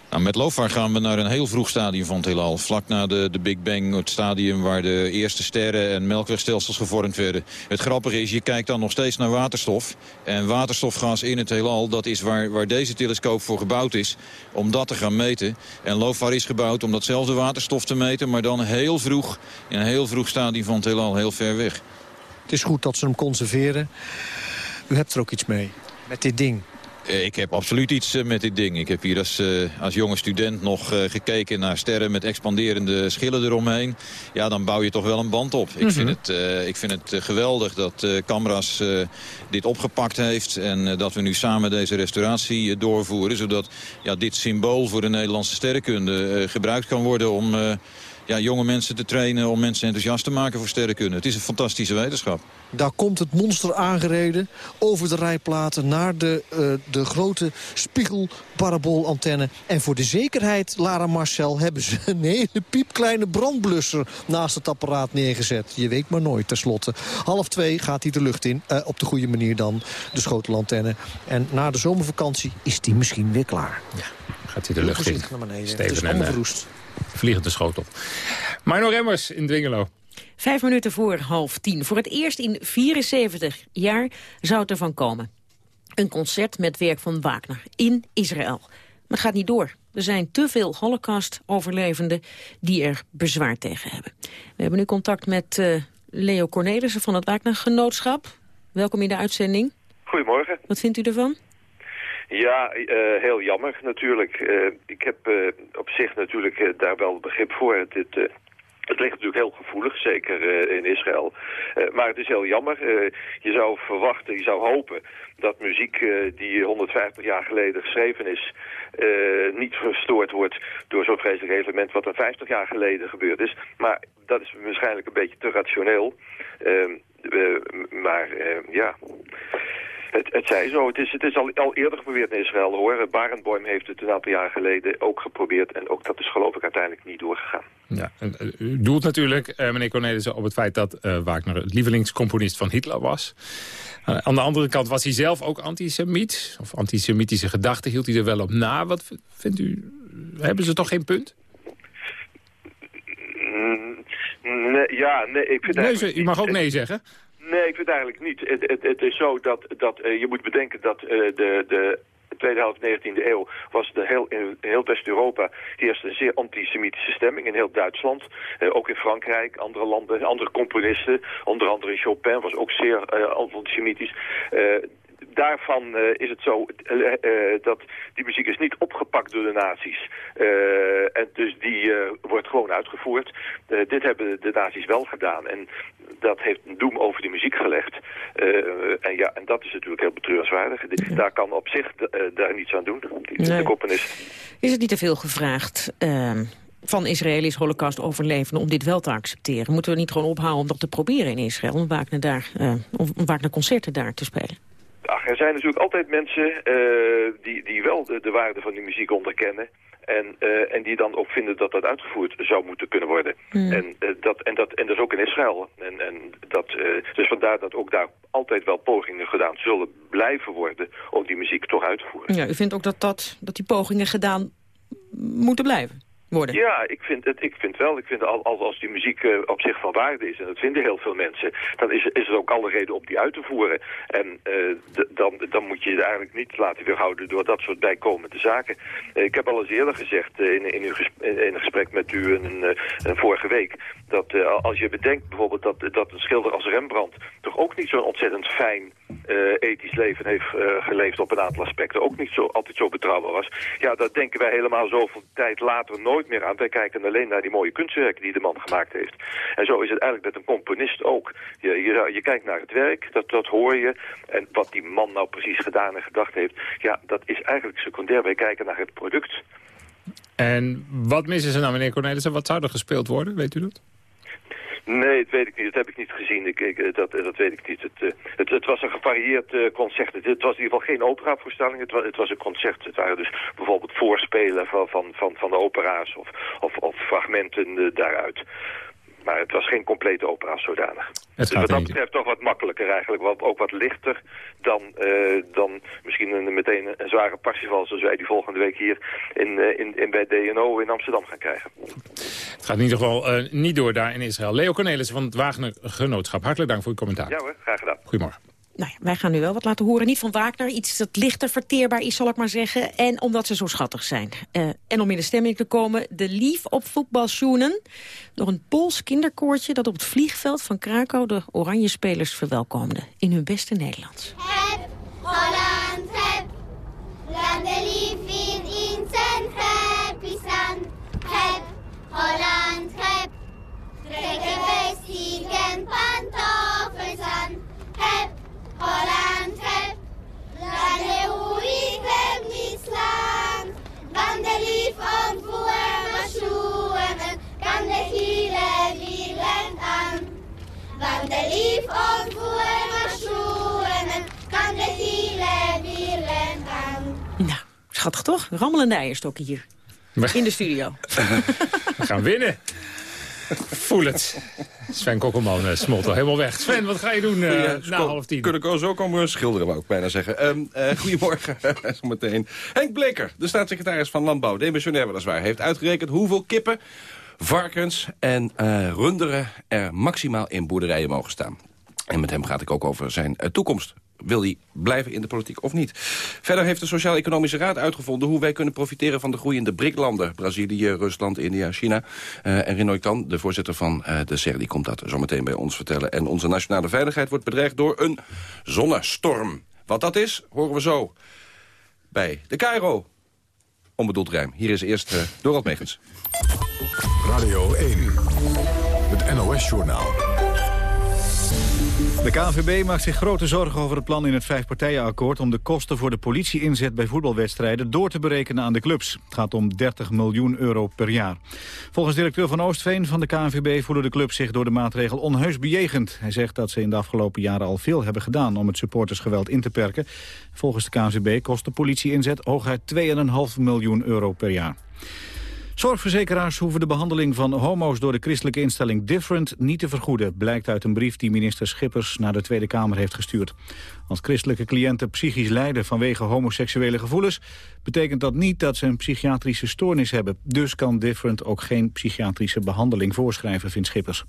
Nou, met LOFAR gaan we naar een heel vroeg stadium van het heelal. Vlak na de, de Big Bang, het stadium waar de eerste sterren en melkwegstelsels gevormd werden. Het grappige is, je kijkt dan nog steeds naar waterstof. En waterstofgas in het heelal, dat is waar, waar deze telescoop voor gebouwd is. Om dat te gaan meten. En LOFAR is gebouwd om datzelfde waterstof te meten. Maar dan heel vroeg, in een heel vroeg stadium van het heelal, heel ver weg. Het is goed dat ze hem conserveren. U hebt er ook iets mee, met dit ding. Eh, Ik heb absoluut iets eh, met dit ding. Ik heb hier als, eh, als jonge student nog gekeken naar sterren met expanderende schillen eromheen. Ja, dan bouw je toch wel een band op. Ik vind het, ik vind het geweldig dat Camras dit opgepakt heeft... en dat we nu samen deze restauratie doorvoeren... zodat ja, dit symbool voor de Nederlandse sterrenkunde gebruikt kan worden... om ja, jonge mensen te trainen, om mensen enthousiast te maken voor sterrenkunde. Het is een fantastische wetenschap. Daar komt het monster aangereden over de rijplaten naar de, eh, de grote spiegelparaboolantenne. En voor de zekerheid, Lara Marcel, hebben ze een hele piepkleine brandblusser naast het apparaat neergezet. Je weet maar nooit, tenslotte. Half twee gaat hij de lucht in, eh, op de goede manier dan, de schotelantenne. En na de zomervakantie is die misschien weer klaar. Ja. Gaat hij de lucht in. Naar beneden. Het is Steven en vliegende schotel. Marno Remmers in Dwingelo. Vijf minuten voor half tien. Voor het eerst in 74 jaar zou het ervan komen. Een concert met werk van Wagner in Israël. Maar het gaat niet door. Er zijn te veel Holocaust-overlevenden die er bezwaar tegen hebben. We hebben nu contact met eh, Leo Cornelissen van het Wagner-genootschap. Welkom in de uitzending. Goedemorgen. Wat vindt u ervan? Ja, eh, heel jammer natuurlijk. Eh, ik heb eh, op zich natuurlijk daar wel begrip voor. Het, het, ligt natuurlijk heel gevoelig, zeker in Israël. Maar het is heel jammer. Je zou verwachten, je zou hopen dat muziek die 150 jaar geleden geschreven is... niet verstoord wordt door zo'n vreselijk evenement wat er 50 jaar geleden gebeurd is. Maar dat is waarschijnlijk een beetje te rationeel. Ehm, eh, maar ja... Het, het zij zo. Het is, het is al, al eerder geprobeerd in Israël hoor. Barenboim heeft het een aantal jaar geleden ook geprobeerd. En ook dat is geloof ik uiteindelijk niet doorgegaan. Ja, eh, u doelt natuurlijk, eh, meneer Cornelissen, op het feit dat eh, Wagner het lievelingscomponist van Hitler was. Eh, aan de andere kant was hij zelf ook antisemiet. Of antisemitische gedachten hield hij er wel op na. Wat vindt u, hebben ze toch geen punt? Mm, Nee, ja, nee, ik vind Nee, u mag ook nee zeggen. Nee, ik vind eigenlijk niet. Het, het, het is zo dat, dat eh, je moet bedenken dat eh, de, de tweede helft 19e eeuw was de heel, in heel West-Europa eerst een zeer antisemitische stemming. In heel Duitsland, eh, ook in Frankrijk, andere landen, andere componisten. Onder andere Chopin was ook zeer eh, antisemitisch. Eh, daarvan eh, is het zo eh, eh, dat die muziek is niet opgepakt door de nazi's. En dus die wordt gewoon uitgevoerd. Dit hebben de nazi's wel gedaan. En dat heeft een doem over die muziek gelegd. En ja, en dat is natuurlijk heel betreurenswaardig. Daar kan op zich daar niets aan doen, die, Nee. de componist. Is het niet te veel gevraagd ehm, van Israëli's holocaust-overlevenden om dit wel te accepteren? Moeten we niet gewoon ophouden om dat te proberen in Israël? Om Wagner, daar, eh, om Wagner-concerten daar te spelen? Ach, er zijn natuurlijk altijd mensen eh, die, die wel de, de waarde van die muziek onderkennen. En, eh, en die dan ook vinden dat dat uitgevoerd zou moeten kunnen worden. Hmm. En, eh, dat, en, dat, en dat is ook in Israël. En, en dat, dus vandaar dat ook daar altijd wel pogingen gedaan zullen blijven worden... om die muziek toch uit te voeren. Ja, u vindt ook dat, dat, dat die pogingen gedaan moeten blijven worden? Ja, ik vind, het, ik vind wel. Ik vind al, als, die muziek eh, op zich van waarde is, en dat vinden heel veel mensen, dan is, is er ook alle reden om die uit te voeren. En eh, dan, dan moet je je eigenlijk niet laten weerhouden door dat soort bijkomende zaken. Eh, ik heb al eens eerder gezegd in, in, een gesprek met u een, vorige week, dat als je bedenkt bijvoorbeeld dat, dat een schilder als Rembrandt toch ook niet zo'n ontzettend fijn ethisch leven heeft eh, geleefd op een aantal aspecten, ook niet zo, altijd zo betrouwbaar was. Ja, daar denken wij helemaal zoveel tijd later nooit meer aan. Wij kijken alleen naar die mooie kunstwerken die de man gemaakt heeft. En zo is het eigenlijk met een componist ook. Je, je, je kijkt naar het werk, dat, dat hoor je. En wat die man nou precies gedaan en gedacht heeft, ja, dat is eigenlijk secundair. Wij kijken naar het product. En wat missen ze nou, meneer Cornelissen? Wat zou er gespeeld worden, weet u dat? Nee, dat weet ik niet. Dat heb ik niet gezien. Ik, ik, dat, dat weet ik niet. Het, eh, het, het was een gevarieerd eh, concert. Het, was in ieder geval geen operavoorstelling. Het het was een concert. Het waren dus bijvoorbeeld voorspelen van, van, van, van de opera's of, of, of fragmenten eh, daaruit. Maar het was geen complete opera zodanig. dus gaat wat dat betreft toch wat makkelijker eigenlijk. Wat, ook wat lichter dan, eh, dan misschien een, meteen een zware Parsifal zoals wij die volgende week hier in, eh, in, in bij DNO in Amsterdam gaan krijgen. Het gaat in ieder geval eh, niet door daar in Israël. Leo Cornelissen van het Wagner Genootschap. Hartelijk dank voor uw commentaar. Ja hoor, graag gedaan. Goedemorgen nou ja, wij gaan nu wel wat laten horen. Niet van Wagner, iets dat lichter verteerbaar is, zal ik maar zeggen. En omdat ze zo schattig zijn. Eh, en om in de stemming te komen, de lief op voetbalschoenen. Door een Pools kinderkoortje dat op het vliegveld van Krakau... de oranje spelers verwelkomde in hun beste Nederlands. Hep, Holland, heb. In, zijn happy. Heb, Holland, heb. Trekken aan. Heb, Holland heb, laat de hoeven niet slaan. Wan de lief ontvoer maar schoenen, kan de hele lent aan. Van de lief ontvoer maar schoenen, kan de hele wielen aan. Nou, schattig toch? Rammelende eierstokken hier. In de studio. We gaan winnen. Voel het. Sven Kokkelman uh, smolt al helemaal weg. Sven, wat ga je doen uh, ja, na half tien? Kunnen we zo komen schilderen, wou ik bijna zeggen. Um, uh, goedemorgen, zometeen. Henk Bleker, de staatssecretaris van Landbouw, demissionair weliswaar... heeft uitgerekend hoeveel kippen, varkens en runderen... er maximaal in boerderijen mogen staan. En met hem gaat ik ook over zijn toekomst wil hij blijven in de politiek of niet. Verder heeft de Sociaal-Economische Raad uitgevonden... hoe wij kunnen profiteren van de groeiende BRIC-landen. Brazilië, Rusland, India, China. Uh, en Rinoy de voorzitter van uh, de SER, die komt dat zometeen bij ons vertellen. En onze nationale veiligheid wordt bedreigd door een zonnestorm. Wat dat is, horen we zo bij de Cairo. Onbedoeld rijm. Hier is eerst uh, Dorald Megens. Radio 1, het NOS-journaal. De KNVB maakt zich grote zorgen over het plan in het vijfpartijenakkoord... om de kosten voor de politieinzet bij voetbalwedstrijden door te berekenen aan de clubs. Het gaat om 30 miljoen euro per jaar. Volgens directeur van Oostveen van de KNVB voelen de clubs zich door de maatregel onheus bejegend. Hij zegt dat ze in de afgelopen jaren al veel hebben gedaan om het supportersgeweld in te perken. Volgens de KNVB kost de politieinzet hooguit 2,5 miljoen euro per jaar. Zorgverzekeraars hoeven de behandeling van homo's door de christelijke instelling Different niet te vergoeden, blijkt uit een brief die minister Schippers naar de Tweede Kamer heeft gestuurd. Als christelijke cliënten psychisch lijden vanwege homoseksuele gevoelens, betekent dat niet dat ze een psychiatrische stoornis hebben. Dus kan Different ook geen psychiatrische behandeling voorschrijven, vindt Schippers.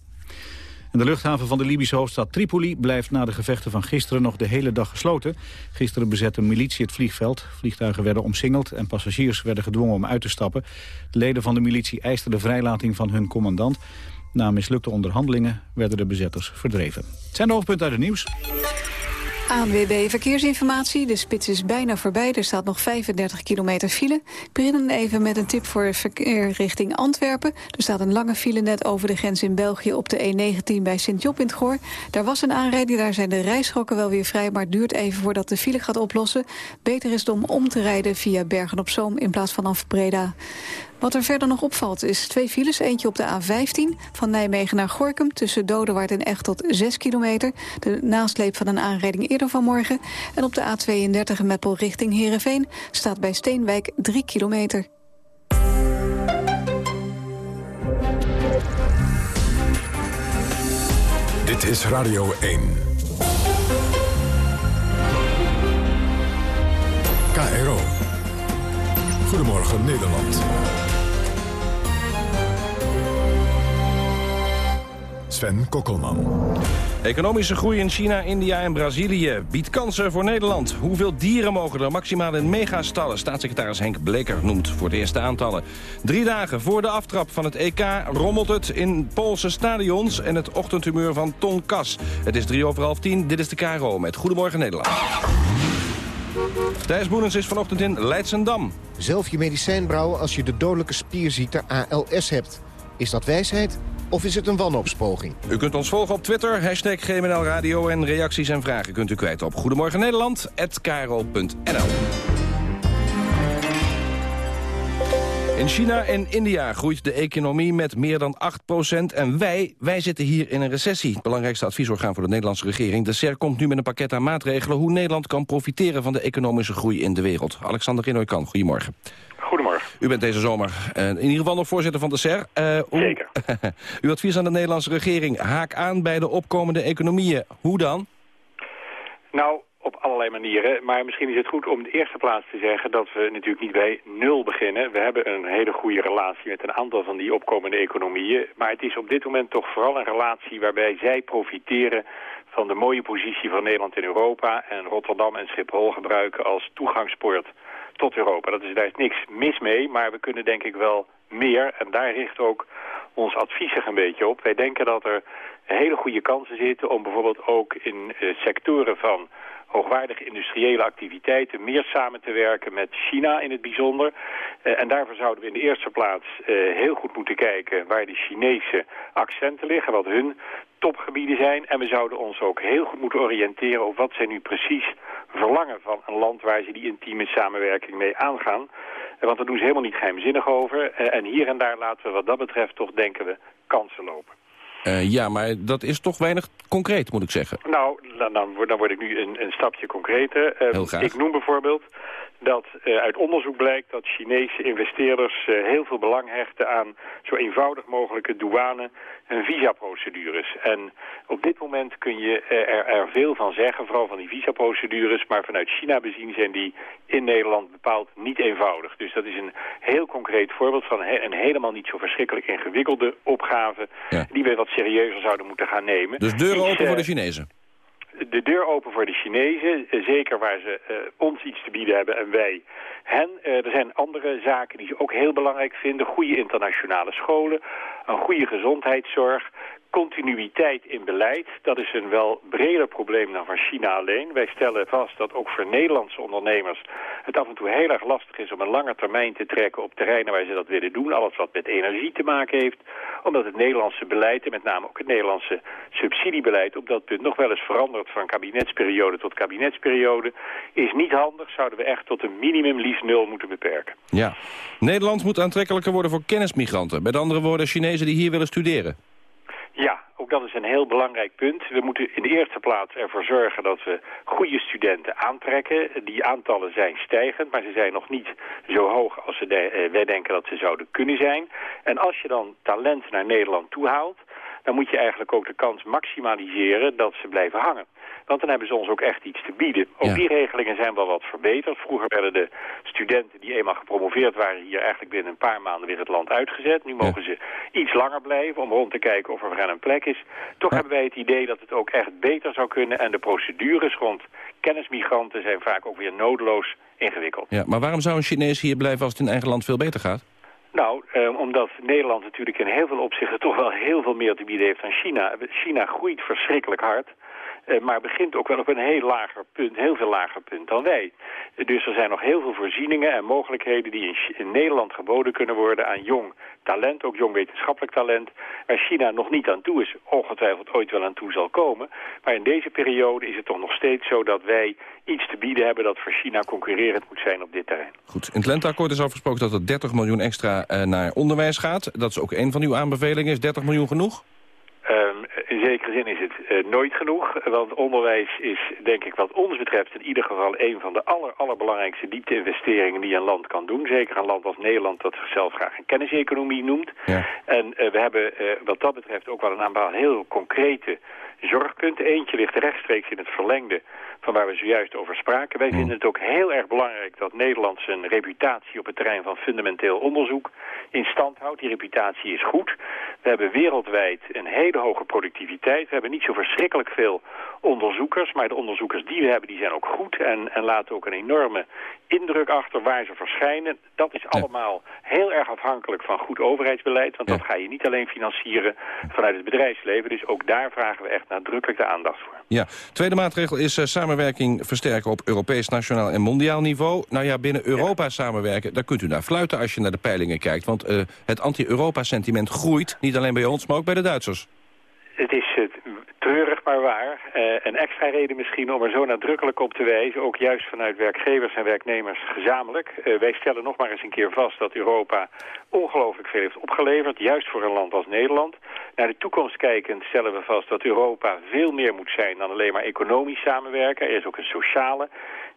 De luchthaven van de Libische hoofdstad Tripoli blijft na de gevechten van gisteren nog de hele dag gesloten. Gisteren bezette militie het vliegveld. Vliegtuigen werden omsingeld en passagiers werden gedwongen om uit te stappen. De leden van de militie eisten de vrijlating van hun commandant. Na mislukte onderhandelingen werden de bezetters verdreven. Het zijn de hoofdpunten uit het nieuws. ANWB Verkeersinformatie. De spits is bijna voorbij. Er staat nog 35 kilometer file. Ik begin even met een tip voor verkeer richting Antwerpen. Er staat een lange file net over de grens in België op de E19 bij Sint-Job in het Goor. Daar was een aanrijding, daar zijn de rijstroken wel weer vrij... maar het duurt even voordat de file gaat oplossen. Beter is het om om te rijden via Bergen-op-Zoom in plaats van af Breda. Wat er verder nog opvalt is twee files. Eentje op de A15 van Nijmegen naar Gorkum... tussen Dodewaard en Echt tot 6 kilometer. De nasleep van een aanrijding eerder vanmorgen. En op de A32 Meppel richting Heerenveen... staat bij Steenwijk 3 kilometer. Dit is Radio 1. KRO. Goedemorgen Nederland. Sven Kokkelman. Economische groei in China, India en Brazilië biedt kansen voor Nederland. Hoeveel dieren mogen er maximaal in megastallen? Staatssecretaris Henk Bleker noemt voor de eerste aantallen. Drie dagen voor de aftrap van het EK rommelt het in Poolse stadions... en het ochtendhumeur van Ton Kas. Het is drie over half tien, dit is de KRO met Goedemorgen Nederland. Thijs Boenens is vanochtend in Leidsendam. Zelf je medicijn brouwen als je de dodelijke spierziekte ALS hebt. Is dat wijsheid? Of is het een wanhoopspoging? U kunt ons volgen op Twitter, hashtag GMNL Radio... en reacties en vragen kunt u kwijt op Goedemorgen Nederland@kro.nl. In China en India groeit de economie met meer dan 8% En wij, wij zitten hier in een recessie. Het belangrijkste adviesorgaan voor de Nederlandse regering. De SER komt nu met een pakket aan maatregelen... hoe Nederland kan profiteren van de economische groei in de wereld. Alexander Rinoy-Kan, goedemorgen. U bent deze zomer uh, in ieder geval nog voorzitter van de SER. Uh, hoe, Zeker. uw advies aan de Nederlandse regering, haak aan bij de opkomende economieën. Hoe dan? Nou, op allerlei manieren. Maar misschien is het goed om de eerste plaats te zeggen dat we natuurlijk niet bij nul beginnen. We hebben een hele goede relatie met een aantal van die opkomende economieën. Maar het is op dit moment toch vooral een relatie waarbij zij profiteren van de mooie positie van Nederland in Europa en Rotterdam en Schiphol gebruiken als toegangspoort tot Europa. Dat is, daar is niks mis mee, maar we kunnen denk ik wel meer. En daar richt ook ons advies zich een beetje op. Wij denken dat er hele goede kansen zitten om bijvoorbeeld ook in uh, sectoren van hoogwaardige industriële activiteiten meer samen te werken met China in het bijzonder. Uh, en daarvoor zouden we in de eerste plaats uh, heel goed moeten kijken waar de Chinese accenten liggen, wat hun topgebieden zijn. En we zouden ons ook heel goed moeten oriënteren op wat zij nu precies verlangen van een land waar ze die intieme samenwerking mee aangaan. Want daar doen ze helemaal niet geheimzinnig over. En hier en daar laten we wat dat betreft toch denken we kansen lopen. Eh, ja, maar dat is toch weinig concreet, moet ik zeggen. Nou, dan, dan, word- dan word ik nu een, een stapje concreter. Eh, Heel graag. Ik noem bijvoorbeeld dat eh, uit onderzoek blijkt dat Chinese investeerders eh, heel veel belang hechten aan zo eenvoudig mogelijke douane- en visaprocedures. En op dit moment kun je eh, er, er veel van zeggen, vooral van die visaprocedures, maar vanuit China bezien zijn die in Nederland bepaald niet eenvoudig. Dus dat is een heel concreet voorbeeld van he- een helemaal niet zo verschrikkelijk ingewikkelde opgave die we wat serieuzer zouden moeten gaan nemen. Dus deuren open voor de Chinezen. De deur open voor de Chinezen, eh, zeker waar ze eh, ons iets te bieden hebben en wij hen. Eh, er zijn andere zaken die ze ook heel belangrijk vinden. Goede internationale scholen, een goede gezondheidszorg, continuïteit in beleid. Dat is een wel breder probleem dan van China alleen. Wij stellen vast dat ook voor Nederlandse ondernemers het af en toe heel erg lastig is om een lange termijn te trekken op terreinen waar ze dat willen doen. Alles wat met energie te maken heeft. Omdat het Nederlandse beleid en met name ook het Nederlandse subsidiebeleid op dat punt nog wel eens verandert van kabinetsperiode tot kabinetsperiode. Is niet handig, zouden we echt tot een minimum liefst nul moeten beperken. Ja. Nederland moet aantrekkelijker worden voor kennismigranten. Met andere woorden, Chinezen die hier willen studeren. Ja, ook dat is een heel belangrijk punt. We moeten in de eerste plaats ervoor zorgen dat we goede studenten aantrekken. Die aantallen zijn stijgend, maar ze zijn nog niet zo hoog als eh, wij denken dat ze zouden kunnen zijn. En als je dan talent naar Nederland toehaalt, dan moet je eigenlijk ook de kans maximaliseren dat ze blijven hangen. Want dan hebben ze ons ook echt iets te bieden. Ook die regelingen zijn wel wat verbeterd. Vroeger werden de studenten die eenmaal gepromoveerd waren hier eigenlijk binnen een paar maanden weer het land uitgezet. Nu mogen ze iets langer blijven om rond te kijken of er hen een plek is. Toch hebben wij het idee dat het ook echt beter zou kunnen. En de procedures rond kennismigranten zijn vaak ook weer nodeloos ingewikkeld. Ja, maar waarom zou een Chinees hier blijven als het in eigen land veel beter gaat? Nou, eh, omdat Nederland natuurlijk in heel veel opzichten toch wel heel veel meer te bieden heeft dan China. China groeit verschrikkelijk hard. Eh, maar begint ook wel op een heel lager punt, heel veel lager punt dan wij. Dus er zijn nog heel veel voorzieningen en mogelijkheden die in Nederland geboden kunnen worden aan jong talent, ook jong wetenschappelijk talent, waar China nog niet aan toe is, ongetwijfeld ooit wel aan toe zal komen. Maar in deze periode is het toch nog steeds zo dat wij iets te bieden hebben dat voor China concurrerend moet zijn op dit terrein. Goed, in het lenteakkoord is afgesproken dat er 30 miljoen extra eh, naar onderwijs gaat. Dat is ook een van uw aanbevelingen. Is 30 miljoen genoeg? Ehm, in zekere zin is het eh, nooit genoeg, want onderwijs is denk ik wat ons betreft in ieder geval een van de aller, allerbelangrijkste diepte-investeringen die een land kan doen. Zeker een land als Nederland dat zichzelf graag een kenniseconomie noemt. En eh, we hebben eh, wat dat betreft ook wel een aantal heel concrete zorgpunten. Eentje ligt rechtstreeks in het verlengde van waar we zojuist over spraken. Wij vinden het ook heel erg belangrijk dat Nederland zijn reputatie op het terrein van fundamenteel onderzoek in stand houdt. Die reputatie is goed. We hebben wereldwijd een hele hoge productiviteit. We hebben niet zo verschrikkelijk veel onderzoekers, maar de onderzoekers die we hebben, die zijn ook goed en, en laten ook een enorme indruk achter waar ze verschijnen. Dat is allemaal heel erg afhankelijk van goed overheidsbeleid, want dat ga je niet alleen financieren vanuit het bedrijfsleven. Dus ook daar vragen we echt nadrukkelijk de aandacht voor. Ja. Tweede maatregel is eh, samenwerking versterken op Europees, nationaal en mondiaal niveau. Nou ja, binnen Europa samenwerken, daar kunt u naar fluiten als je naar de peilingen kijkt. Want eh, het anti-Europa-sentiment groeit, niet alleen bij ons, maar ook bij de Duitsers. Het is eh, treurig maar waar. Eh, een extra reden misschien om er zo nadrukkelijk op te wijzen, ook juist vanuit werkgevers en werknemers gezamenlijk. Eh, wij stellen nog maar eens een keer vast dat Europa ongelooflijk veel heeft opgeleverd, juist voor een land als Nederland. Naar de toekomst kijkend stellen we vast dat Europa veel meer moet zijn dan alleen maar economisch samenwerken. Er is ook een sociale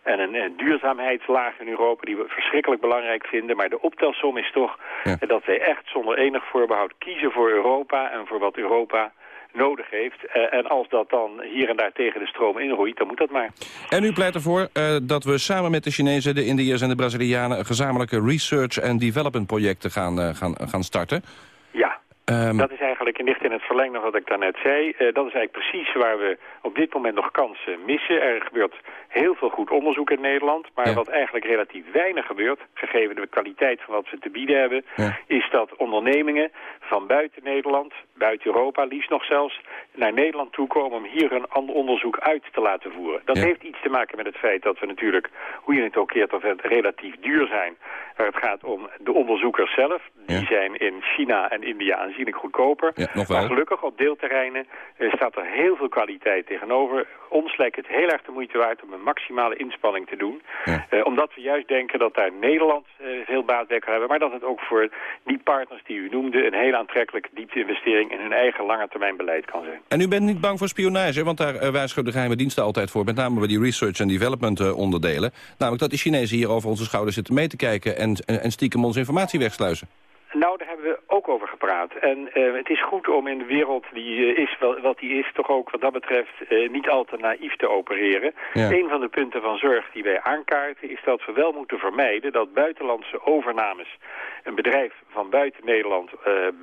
en een, een duurzaamheidslaag in Europa die we verschrikkelijk belangrijk vinden. Maar de optelsom is toch eh, dat wij echt zonder enig voorbehoud kiezen voor Europa en voor wat Europa nodig heeft. Eh, en als dat dan hier en daar tegen de stroom inroeit, dan moet dat maar. En u pleit ervoor eh, dat we samen met de Chinezen, de Indiërs en de Brazilianen... een gezamenlijke research- en development projecten gaan, eh, gaan, gaan starten. Ja, Ehm, dat is eigenlijk ligt in het verlengde van wat ik daarnet zei. Eh, dat is eigenlijk precies waar we op dit moment nog kansen missen. Er gebeurt heel veel goed onderzoek in Nederland. Maar wat eigenlijk relatief weinig gebeurt, gegeven de kwaliteit van wat we te bieden hebben... is dat ondernemingen van buiten Nederland, buiten Europa liefst nog zelfs... naar Nederland toe komen om hier een ander onderzoek uit te laten voeren. Dat heeft iets te maken met het feit dat we natuurlijk, hoe je het ook keert of het, relatief duur zijn. Waar het gaat om de onderzoekers zelf. Die zijn in China en India aanzienlijk goedkoper. nog wel. Maar gelukkig op deelterreinen eh, staat er heel veel kwaliteit tegenover. ons lijkt het heel erg de moeite waard om een maximale inspanning te doen. Eh, omdat we juist denken dat daar Nederland uh, veel baat bij kan hebben. Maar dat het ook voor die partners die u noemde... een heel aantrekkelijke diepte-investering in hun eigen lange termijn beleid kan zijn. En u bent niet bang voor spionage, want daar waarschuwen de geheime diensten altijd voor. Met name bij die research en development onderdelen. Namelijk dat de Chinezen hier over onze schouders zitten mee te kijken... en, en, en stiekem onze informatie wegsluizen. Nou, daar hebben we ook over gepraat. En uh, het is goed om in de wereld die uh, is wel, wat die is... toch ook wat dat betreft uh, niet al te naïef te opereren. Ja. Een van de punten van zorg die wij aankaarten... is dat we wel moeten vermijden dat buitenlandse overnames... een bedrijf van buiten Nederland,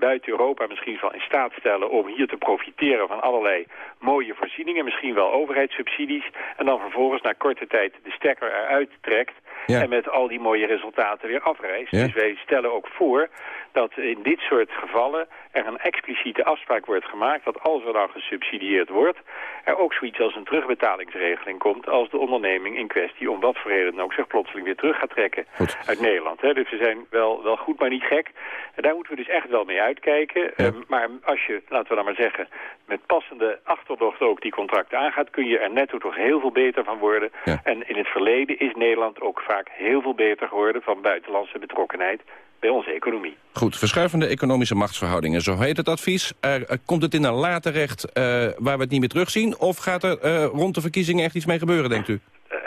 buiten Europa misschien wel in staat stellen... om hier te profiteren van allerlei mooie voorzieningen... misschien wel overheidssubsidies... en dan vervolgens na korte tijd de stekker eruit trekt... Ja. en met al die mooie resultaten weer afreist. Ja. Dus wij stellen ook voor dat in dit soort gevallen er een expliciete afspraak wordt gemaakt... dat als er dan gesubsidieerd wordt... er ook zoiets als een terugbetalingsregeling komt... als de onderneming in kwestie om wat voor reden dan ook zich plotseling weer terug gaat trekken goed. uit Nederland. Hè. Dus we zijn wel, wel goed, maar niet gek. En daar moeten we dus echt wel mee uitkijken. Ja. Um, maar als je, laten we dan maar zeggen, met passende achterdocht ook die contracten aangaat... kun je er netto toch heel veel beter van worden. Ja. En in het verleden is Nederland ook vaak heel veel beter geworden... van buitenlandse betrokkenheid bij onze economie. Goed, verschuivende economische machtsverhoudingen, zo heet het advies. Uh, komt het in een later terecht uh, waar we het niet meer terugzien? Of gaat er uh, rond de verkiezingen echt iets mee gebeuren, denkt u?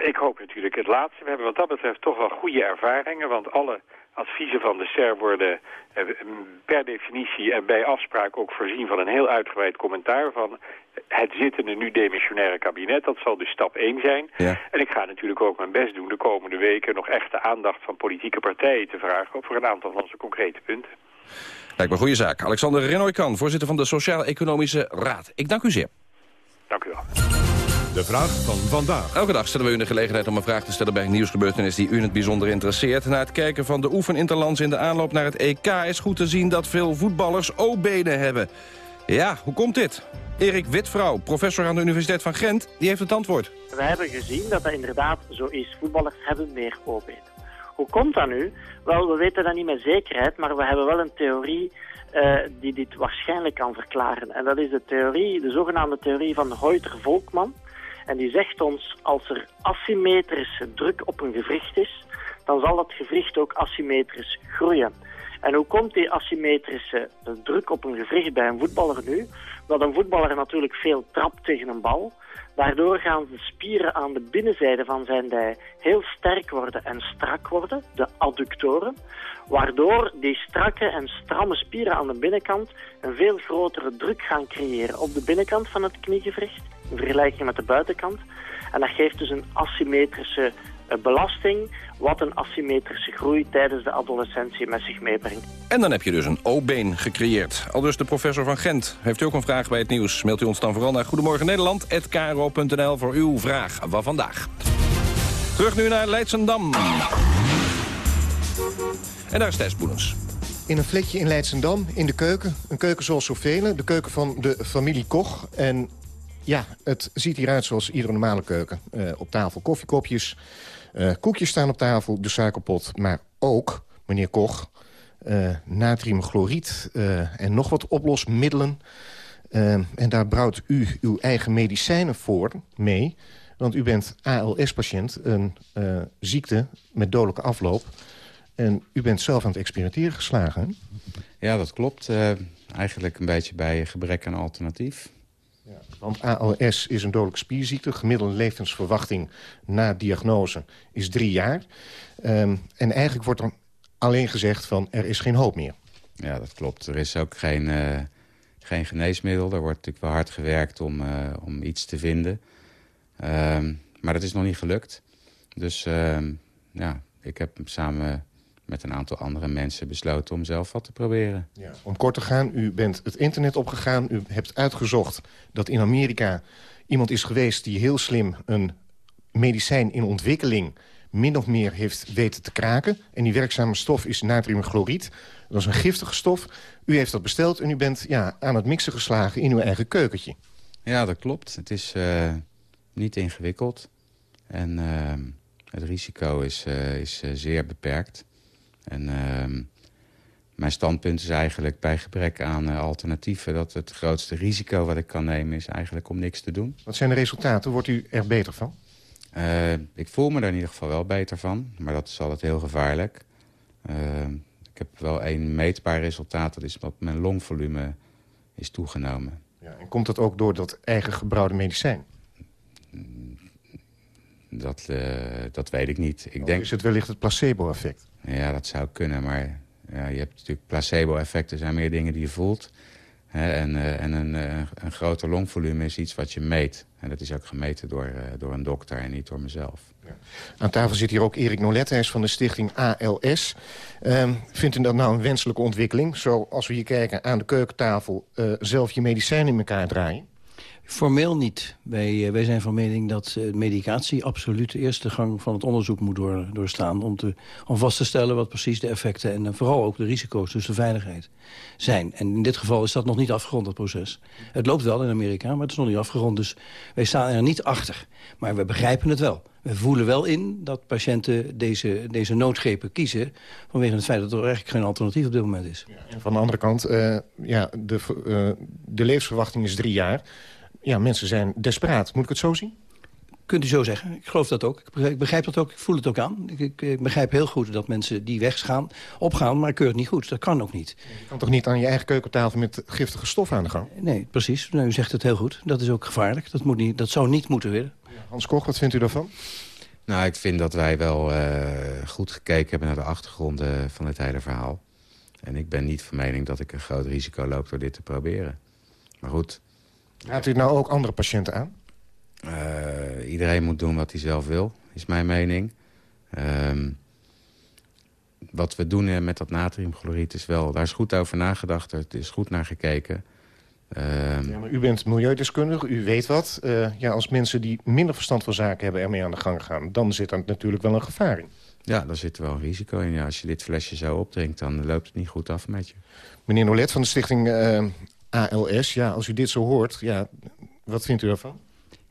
Ik hoop natuurlijk het laatste. We hebben wat dat betreft toch wel goede ervaringen, want alle adviezen van de SER worden per definitie en bij afspraak ook voorzien van een heel uitgebreid commentaar van het zittende nu demissionaire kabinet. Dat zal dus stap 1 zijn. Ja. En ik ga natuurlijk ook mijn best doen de komende weken nog echt de aandacht van politieke partijen te vragen voor een aantal van onze concrete punten. Lijkt me een goede zaak. Alexander Renoy-Kan, voorzitter van de Sociaal-Economische Raad. Ik dank u zeer. Dank u wel. De vraag van vandaag. Elke dag stellen we u de gelegenheid om een vraag te stellen bij een nieuwsgebeurtenis die u in het bijzonder interesseert. Na het kijken van de oefeninterlands in de aanloop naar het EK is goed te zien dat veel voetballers O-benen hebben. Ja, hoe komt dit? Erik Witvrouw, professor aan de Universiteit van Gent, die heeft het antwoord. We hebben gezien dat dat inderdaad zo is. Voetballers hebben meer O-benen. Hoe komt dat nu? Wel, we weten dat niet met zekerheid, maar we hebben wel een theorie uh, die dit waarschijnlijk kan verklaren. En dat is de theorie, de zogenaamde theorie van Heuter-Volkman. En die zegt ons, als er asymmetrische druk op een gewricht is, dan zal dat gewricht ook asymmetrisch groeien. En hoe komt die asymmetrische druk op een gewricht bij een voetballer nu? Dat een voetballer natuurlijk veel trapt tegen een bal. Daardoor gaan de spieren aan de binnenzijde van zijn dij heel sterk worden en strak worden, de adductoren. Waardoor die strakke en stramme spieren aan de binnenkant een veel grotere druk gaan creëren op de binnenkant van het kniegewricht in vergelijking met de buitenkant. En dat geeft dus een asymmetrische belasting, wat een asymmetrische groei tijdens de adolescentie met zich meebrengt. En dan heb je dus een O-been gecreëerd. Al dus de professor van Gent. Heeft u ook een vraag bij het nieuws? Mailt u ons dan vooral naar Goedemorgen Nederland@kro.nl voor uw vraag van vandaag. Terug nu naar Leidsendam. En daar is Thijs Boelens. In een flatje in Leidsendam, in de keuken. Een keuken zoals zoveel. De keuken van de familie Koch. En ja, het ziet hieruit zoals iedere normale keuken. Uh, op tafel koffiekopjes, uh, koekjes staan op tafel, de suikerpot. Maar ook, meneer Koch, uh, natriumchloriet en nog wat oplosmiddelen. en daar brouwt u uw eigen medicijnen voor mee. Want u bent ALS-patiënt, een ziekte met dodelijke afloop. En u bent zelf aan het experimenteren geslagen, Ja, dat klopt. eigenlijk een beetje bij gebrek aan alternatief. Want ALS is een dodelijke spierziekte. Gemiddelde levensverwachting na diagnose is drie jaar. Um, en eigenlijk wordt er alleen gezegd van er is geen hoop meer. Ja, dat klopt. Er is ook geen, uh, geen geneesmiddel. Er wordt natuurlijk wel hard gewerkt om, uh, om iets te vinden. Um, maar dat is nog niet gelukt. Dus uh, ja, ik heb samen met een aantal andere mensen besloten om zelf wat te proberen. Ja. Om kort te gaan, u bent het internet opgegaan. U hebt uitgezocht dat in Amerika iemand is geweest... die heel slim een medicijn in ontwikkeling min of meer heeft weten te kraken. En die werkzame stof is natriumchloriet. Dat is een giftige stof. U heeft dat besteld en u bent ja, aan het mixen geslagen in uw eigen keukentje. Ja, dat klopt. Het is uh, niet ingewikkeld. En uh, het risico is, uh, is zeer beperkt. En, uh, mijn standpunt is eigenlijk bij gebrek aan alternatieven... dat het grootste risico wat ik kan nemen is eigenlijk om niks te doen. Wat zijn de resultaten? Wordt u er beter van? ik voel me er in ieder geval wel beter van, maar dat is altijd heel gevaarlijk. ik heb wel één meetbaar resultaat, dat is dat mijn longvolume is toegenomen. Ja, en komt dat ook door dat eigen gebrouwde medicijn? Dat, uh, dat weet ik niet. Ik of denk... is het wellicht het placebo-effect? Ja, dat zou kunnen, maar ja, je hebt natuurlijk placebo-effecten. zijn meer dingen die je voelt. Hè, en uh, en een, uh, een groter longvolume is iets wat je meet. En dat is ook gemeten door, door een dokter en niet door mezelf. Ja. Aan tafel zit hier ook Erik Nolet, hij is van de stichting ALS. Um, vindt u dat nou een wenselijke ontwikkeling? Zo, als we hier kijken aan de keukentafel, zelf je medicijnen in elkaar draaien? Formeel niet. Wij, wij zijn van mening dat medicatie absoluut de eerste gang van het onderzoek moet door, doorstaan. Om, te, om vast te stellen wat precies de effecten en vooral ook de risico's, dus de veiligheid, zijn. En in dit geval is dat nog niet afgerond, dat proces. Het loopt wel in Amerika, maar het is nog niet afgerond. Dus wij staan er niet achter. Maar we begrijpen het wel. We voelen wel in dat patiënten deze, deze noodgrepen kiezen... vanwege het feit dat er eigenlijk geen alternatief op dit moment is. En van de andere kant, ja, de, uh, de levensverwachting is drie jaar ja, mensen zijn desperaat. Moet ik het zo zien? Kunt u zo zeggen. Ik geloof dat ook. Ik begrijp, ik begrijp dat ook. Ik voel het ook aan. Ik, ik, ik, begrijp heel goed dat mensen die wegsgaan, opgaan, maar ik keur het niet goed. Dat kan ook niet. Je kan toch niet aan je eigen keukentafel met giftige stof aan de gang? Nee, precies. Nou, u zegt het heel goed. Dat is ook gevaarlijk. Dat, moet niet, dat zou niet moeten willen. Hans Koch, wat vindt u daarvan? Nou, ik vind dat wij wel uh, goed gekeken hebben naar de achtergronden van het hele verhaal. En ik ben niet van mening dat ik een groot risico loop door dit te proberen. Maar goed, Raadt u nou ook andere patiënten aan? Uh, iedereen moet doen wat hij zelf wil, is mijn mening. Uh, wat we doen met dat natriumchloriet is wel... daar is goed over nagedacht, er is goed naar gekeken. Uh, ja, maar u bent milieudeskundige, u weet wat. Uh, ja, als mensen die minder verstand van zaken hebben ermee aan de gang gaan... dan zit er natuurlijk wel een gevaar in. Ja, daar zit wel een risico in. Ja, als je dit flesje zo opdrinkt, dan loopt het niet goed af met je. Meneer Nolet van de stichting uh, ALS, ja, als u dit zo hoort, ja, wat vindt u daarvan?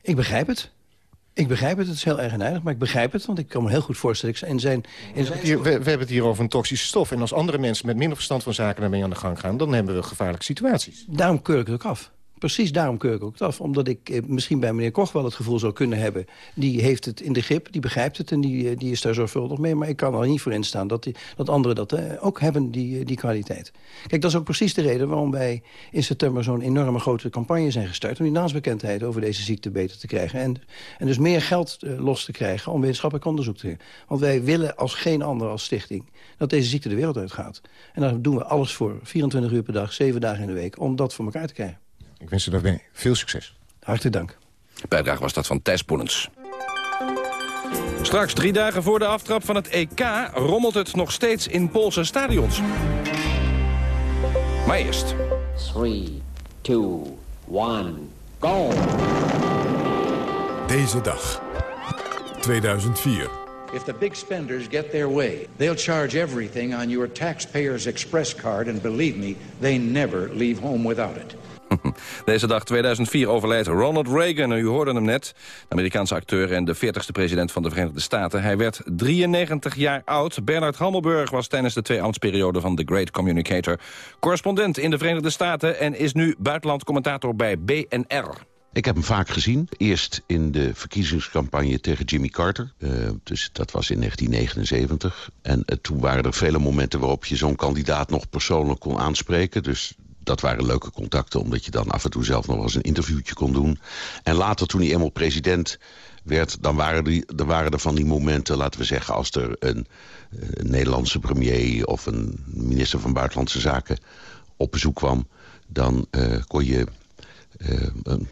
Ik begrijp het. Ik begrijp het, het is heel eigenaardig, maar ik begrijp het. Want ik kan me heel goed voorstellen... In zijn, in zijn... Hier, we, we, hebben het hier over een toxische stof. En als andere mensen met minder verstand van zaken daarmee aan de gang gaan... dan hebben we gevaarlijke situaties. Daarom keur ik het ook af. Precies daarom keur ik ook het af. Omdat ik eh, misschien bij meneer Koch wel het gevoel zou kunnen hebben... die heeft het in de grip, die begrijpt het en die, die is daar zorgvuldig mee. Maar ik kan er niet voor instaan dat, die, dat anderen dat eh, ook hebben, die, die kwaliteit. Kijk, dat is ook precies de reden waarom wij in september... zo'n enorme grote campagne zijn gestart... om die naamsbekendheid over deze ziekte beter te krijgen. En, en dus meer geld los te krijgen om wetenschappelijk onderzoek te doen. Want wij willen als geen ander als stichting... dat deze ziekte de wereld uitgaat. En daar doen we alles voor, 24 uur per dag, 7 dagen in de week... om dat voor elkaar te krijgen. Ik wens u daarbij veel succes. Hartelijk dank. Bijdrage was dat van Thijs Poelens. Straks, drie dagen voor de aftrap van het EK... rommelt het nog steeds in Poolse stadions. Maar eerst... 3, 2, 1, go! Deze dag, 2004. If the big spenders get their way, they'll charge everything on your taxpayer's express card... and believe me, they never leave home without it. Deze dag 2004 overlijdt Ronald Reagan. U hoorde hem net, de Amerikaanse acteur en de 40ste president van de Verenigde Staten. Hij werd 93 jaar oud. Bernard Hammelburg was tijdens de twee ambtsperioden van The Great Communicator... correspondent in de Verenigde Staten en is nu buitenlandcommentator bij BNR. Ik heb hem vaak gezien. Eerst in de verkiezingscampagne tegen Jimmy Carter. Uh, dus dat was in 1979. En uh, toen waren er vele momenten waarop je zo'n kandidaat nog persoonlijk kon aanspreken. Dus dat waren leuke contacten, omdat je dan af en toe zelf nog wel eens een interviewtje kon doen. En later, toen hij eenmaal president werd, dan waren, die, waren er van die momenten, laten we zeggen... als er een, Nederlandse premier of een minister van Buitenlandse Zaken op bezoek kwam... dan uh, kon je uh,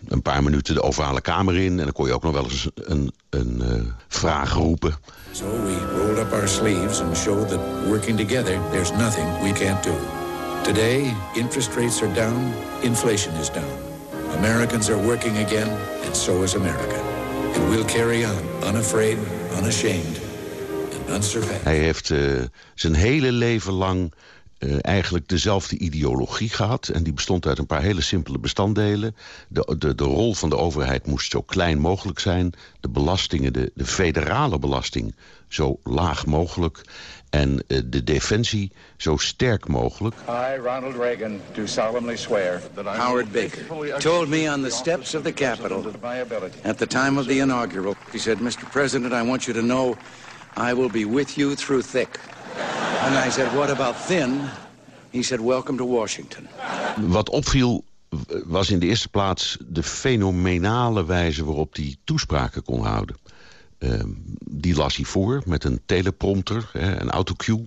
een, paar minuten de ovale kamer in... en dan kon je ook nog wel eens een, een uh, vraag roepen. So we rolled up our sleeves and showed that working together... there's nothing we can't do. Today, interest rates are down, inflation is down. Americans are working again, and so is America. And we'll carry on, unafraid, unashamed. Hij heeft uh, zijn hele leven lang uh, eigenlijk dezelfde ideologie gehad. En die bestond uit een paar hele simpele bestanddelen. De, de, de rol van de overheid moest zo klein mogelijk zijn. De belastingen, de, de federale belasting, zo laag mogelijk. En uh, de defensie zo sterk mogelijk. I, Ronald Reagan, do solemnly swear that I Howard Baker told me on the steps of the Capitol at the time of the inaugural, he said, Mr. President, I want you to know I will be with you through thick. And I said, what about thin? He said, welcome to Washington. Wat opviel was in de eerste plaats de fenomenale wijze waarop hij toespraken kon houden. Uh, die las hij voor met een teleprompter, een autocue.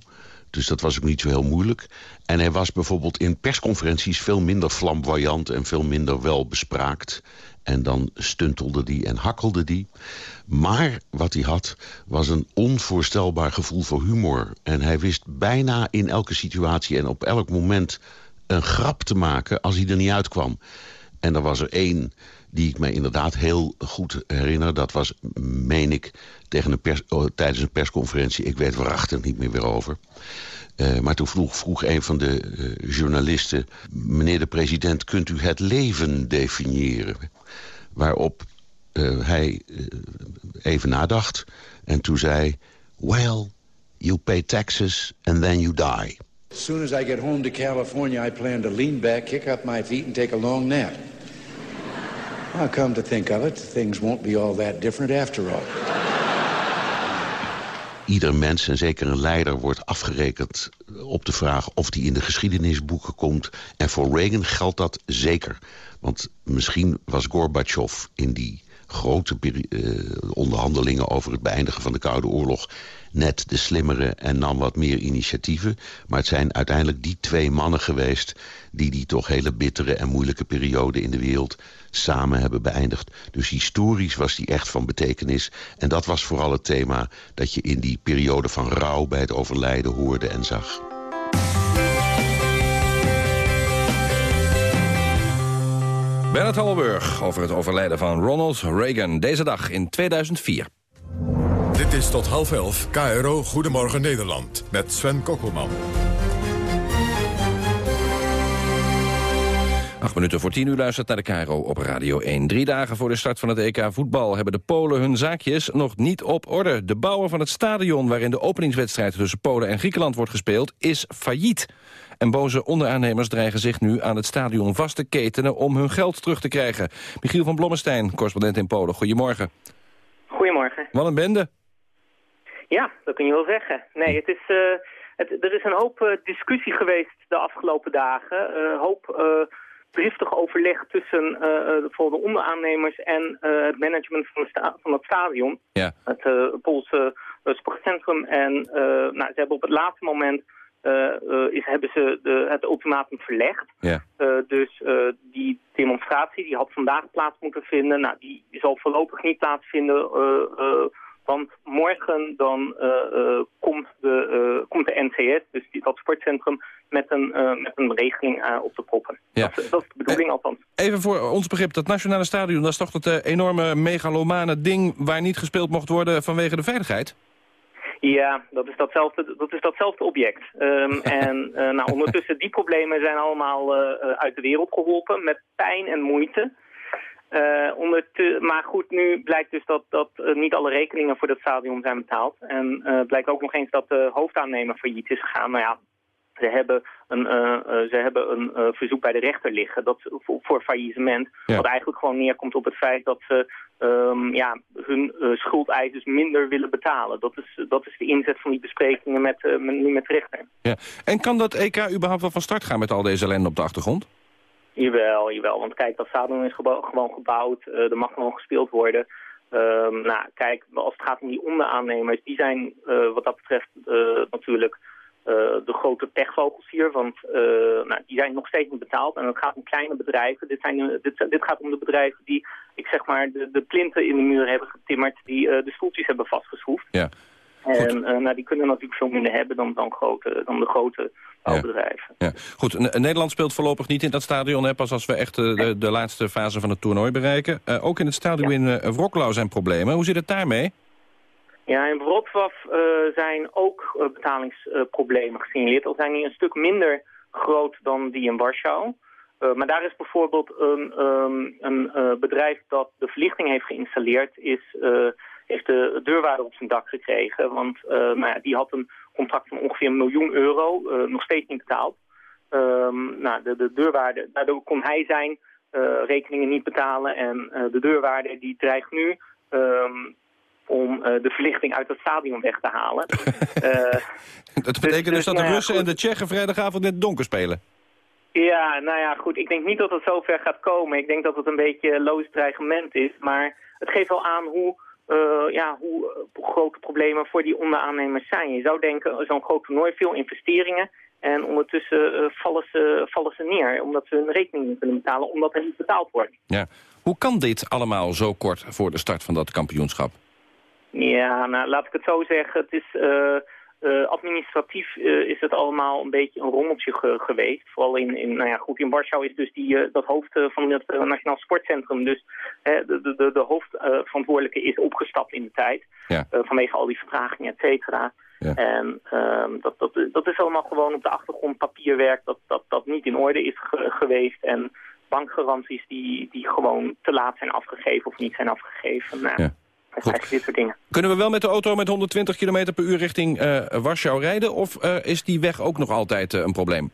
Dus dat was ook niet zo heel moeilijk. En hij was bijvoorbeeld in persconferenties veel minder flamboyant... en veel minder welbespraakt. En dan stuntelde die en hakkelde die. Maar wat hij had, was een onvoorstelbaar gevoel voor humor. En hij wist bijna in elke situatie en op elk moment... een grap te maken als hij er niet uitkwam. En er was er één die ik me inderdaad heel goed herinner. Dat was, meen ik, tegen een oh, tijdens een persconferentie. Ik weet waarachtig niet meer weer over. Uh, maar toen vroeg, vroeg een van de uh, journalisten... meneer de president, kunt u het leven definiëren? Waarop uh, hij even nadacht en toen zei... Well, you pay taxes and then you die. As soon as I get home to California, I plan to lean back, kick up my feet and take a long nap. Of won't be all that different after all. Ieder mens, en zeker een leider, wordt afgerekend op de vraag of die in de geschiedenisboeken komt. En voor Reagan geldt dat zeker. Want misschien was Gorbachev in die grote uh, onderhandelingen over het beëindigen van de Koude Oorlog net de slimmere en nam wat meer initiatieven. Maar het zijn uiteindelijk die twee mannen geweest... die die toch hele bittere en moeilijke periode in de wereld samen hebben beëindigd. Dus historisch was die echt van betekenis. En dat was vooral het thema dat je in die periode van rouw... bij het overlijden hoorde en zag. Bernard Hallenburg over het overlijden van Ronald Reagan. Deze dag in 2004. Dit is tot half elf KRO Goedemorgen Nederland met Sven Kokkelman. Acht minuten voor tien uur luistert naar de KRO op Radio 1. Drie dagen voor de start van het EK voetbal hebben de Polen hun zaakjes nog niet op orde. De bouwer van het stadion waarin de openingswedstrijd tussen Polen en Griekenland wordt gespeeld is failliet. En boze onderaannemers dreigen zich nu aan het stadion vast te ketenen om hun geld terug te krijgen. Michiel van Blommestein, correspondent in Polen. Goedemorgen. Goedemorgen. Wat een bende. Ja, dat kun je wel zeggen. Nee, het is, uh, het, er is een hoop uh, discussie geweest de afgelopen dagen. Een uh, hoop driftig overleg tussen uh, de onderaannemers en het management van, van, het stadion. Ja. Het Poolse sportcentrum. En nou, ze hebben op het laatste moment is, hebben ze de, het ultimatum verlegd. Ja. dus die demonstratie die had vandaag plaats moeten vinden. Nou, die zal voorlopig niet plaatsvinden want morgen dan uh, uh, komt, de, uh, komt de NCS, dus die, dat sportcentrum, met een, met een regeling op te proppen. Ja. Dat, dat, is de bedoeling althans. Even voor ons begrip, dat nationale stadion, dat is toch dat enorme megalomane ding waar niet gespeeld mocht worden vanwege de veiligheid? Ja, dat is datzelfde, dat is datzelfde object. Um, en nou, ondertussen, die problemen zijn allemaal uit de wereld geholpen met pijn en moeite. Uh, onder te, maar goed, nu blijkt dus dat, dat uh, niet alle rekeningen voor dat stadion zijn betaald. En uh, blijkt ook nog eens dat de hoofdaannemer failliet is gegaan. Maar ja, ze hebben een, ze hebben een verzoek bij de rechter liggen dat, voor, voor faillissement. Ja. Wat eigenlijk gewoon neerkomt op het feit dat ze um, ja, hun schuldeisers minder willen betalen. Dat is, dat is de inzet van die besprekingen met, met, met de rechter. Ja. En kan dat EK überhaupt wel van start gaan met al deze ellende op de achtergrond? Jawel, jawel. Want kijk, dat stadion is gewoon gebouwd. Uh, er mag gewoon gespeeld worden. Um, nou, kijk, als het gaat om die onderaannemers, die zijn uh, wat dat betreft uh, natuurlijk de grote techvogels hier. Want nou, die zijn nog steeds niet betaald. En het gaat om kleine bedrijven. Dit, zijn, dit, dit gaat om de bedrijven die, ik zeg maar, de, de plinten in de muur hebben getimmerd. Die de stoeltjes hebben vastgeschroefd. Ja. En nou, die kunnen natuurlijk veel minder hebben dan, dan, grote, dan de grote bouwbedrijven. Ja. ja. Goed, Nederland speelt voorlopig niet in dat stadion, hè, pas als we echt de, de laatste fase van het toernooi bereiken. Uh, ook in het stadion ja. in Wroclaw zijn problemen. Hoe zit het daarmee? Ja, in Wrocław zijn ook betalingsproblemen gesignaleerd. Al zijn die een stuk minder groot dan die in Warschau. Uh, maar daar is bijvoorbeeld een, um, een bedrijf dat de verlichting heeft geïnstalleerd... Is, heeft de deurwaarder op zijn dak gekregen. Want nou ja, die had een contract van ongeveer een miljoen euro, nog steeds niet betaald. Um, nou, de, de deurwaarder, daardoor kon hij zijn rekeningen niet betalen. En de deurwaarder die dreigt nu... Um, om uh, de verlichting uit het stadion weg te halen. uh, dat betekent dus, dus dat de nou Russen en de Tsjechen vrijdagavond net donker spelen? Ja, nou ja, goed. Ik denk niet dat het zover gaat komen. Ik denk dat het een beetje loos dreigement is. Maar het geeft wel aan hoe, uh, ja, hoe grote problemen voor die onderaannemers zijn. Je zou denken, zo'n groot toernooi, veel investeringen... En ondertussen vallen, ze, vallen ze neer, omdat ze hun rekening niet kunnen betalen, omdat er niet betaald wordt. Ja. Hoe kan dit allemaal zo kort voor de start van dat kampioenschap? Ja, nou, laat ik het zo zeggen. Het is, uh, uh, administratief uh, is het allemaal een beetje een rommeltje ge geweest. Vooral in, in, nou ja, goed, in Warschau is dus die, dat hoofd van het Nationaal Sportcentrum. Dus de, de, de hoofdverantwoordelijke is opgestapt in de tijd. Ja. vanwege al die vertragingen, et cetera. Ja. En um, dat, dat, dat is allemaal gewoon op de achtergrond papierwerk dat, dat, dat niet in orde is ge geweest. En bankgaranties die, die gewoon te laat zijn afgegeven of niet zijn afgegeven. Nou, ja. Dit soort dingen. Kunnen we wel met de auto met 120 km per uur richting uh, Warschau rijden? Of uh, is die weg ook nog altijd uh, een probleem?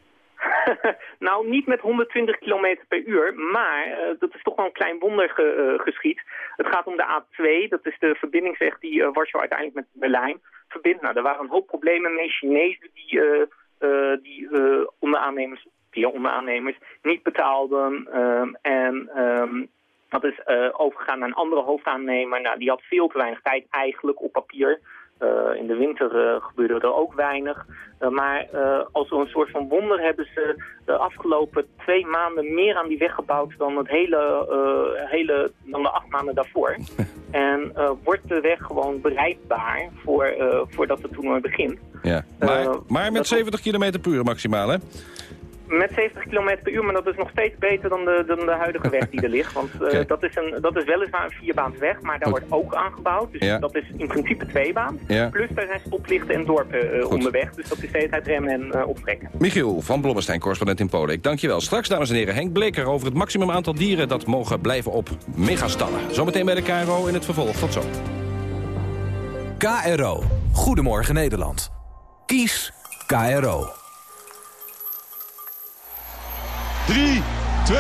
nou, niet met 120 km per uur, maar dat is toch wel een klein wonder ge, geschied. Het gaat om de A2, dat is de verbindingsweg die Warschau uiteindelijk met Berlijn verbindt. Nou, er waren een hoop problemen met Chinezen die, die onderaannemers, via onderaannemers niet betaalden. Ehm, en... Um, dat is uh, overgegaan naar een andere hoofdaannemer. Nou, die had veel te weinig tijd eigenlijk op papier. Uh, in de winter uh, gebeurde er ook weinig. maar als een soort van wonder hebben ze de afgelopen twee maanden meer aan die weg gebouwd dan, het hele, hele, dan de acht maanden daarvoor. en wordt de weg gewoon bereikbaar voor, voordat het toernooi begint. Ja. Maar, maar met 70 km per uur maximaal, hè? Met 70 km per uur, maar dat is nog steeds beter dan de, dan de huidige weg die er ligt. Want uh, dat, is een, dat is weliswaar een vierbaans weg, maar daar wordt ook aangebouwd. Dus ja. dat is in principe tweebaan. Ja. Plus daar zijn stoplichten en dorpen uh, onderweg. Dus dat is steeds uit remmen en uh, optrekken. Michiel van Blommestein, correspondent in Polen. Ik dank je wel. Straks, dames en heren, Henk Bleker over het maximum aantal dieren... dat mogen blijven op megastallen. Zometeen bij de KRO in het vervolg. Tot zo. KRO. Goedemorgen Nederland. Kies KRO. 3, 2,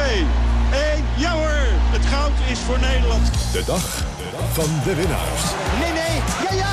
1. Ja hoor, het goud is voor Nederland. De dag van de winnaars. Nee, nee, ja, ja,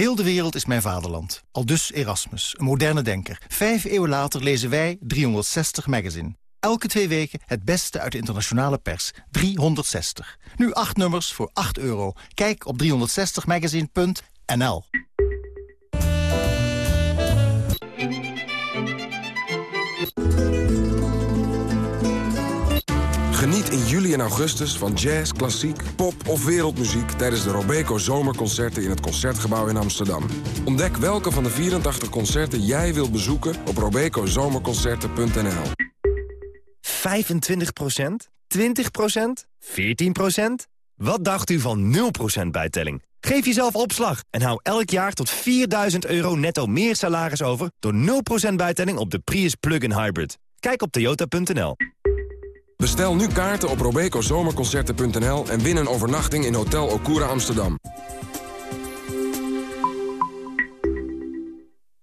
Heel de wereld is mijn vaderland. Al dus Erasmus, een moderne denker. Vijf eeuwen later lezen wij 360 Magazine. Elke twee weken het beste uit de internationale pers. 360. Nu acht nummers voor 8 euro. Kijk op 360magazine.nl juli en augustus van jazz, klassiek, pop of wereldmuziek... tijdens de Robeco Zomerconcerten in het Concertgebouw in Amsterdam. Ontdek welke van de 84 concerten jij wilt bezoeken op robecozomerconcerten.nl. 25% 20% 14% Wat dacht u van 0% bijtelling? Geef jezelf opslag en hou elk jaar tot 4000 euro netto meer salaris over... door 0% bijtelling op de Prius Plug-in Hybrid. Kijk op toyota.nl. Bestel nu kaarten op robecozomerconcerten.nl en win een overnachting in Hotel Okura Amsterdam.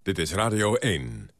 Dit is Radio 1.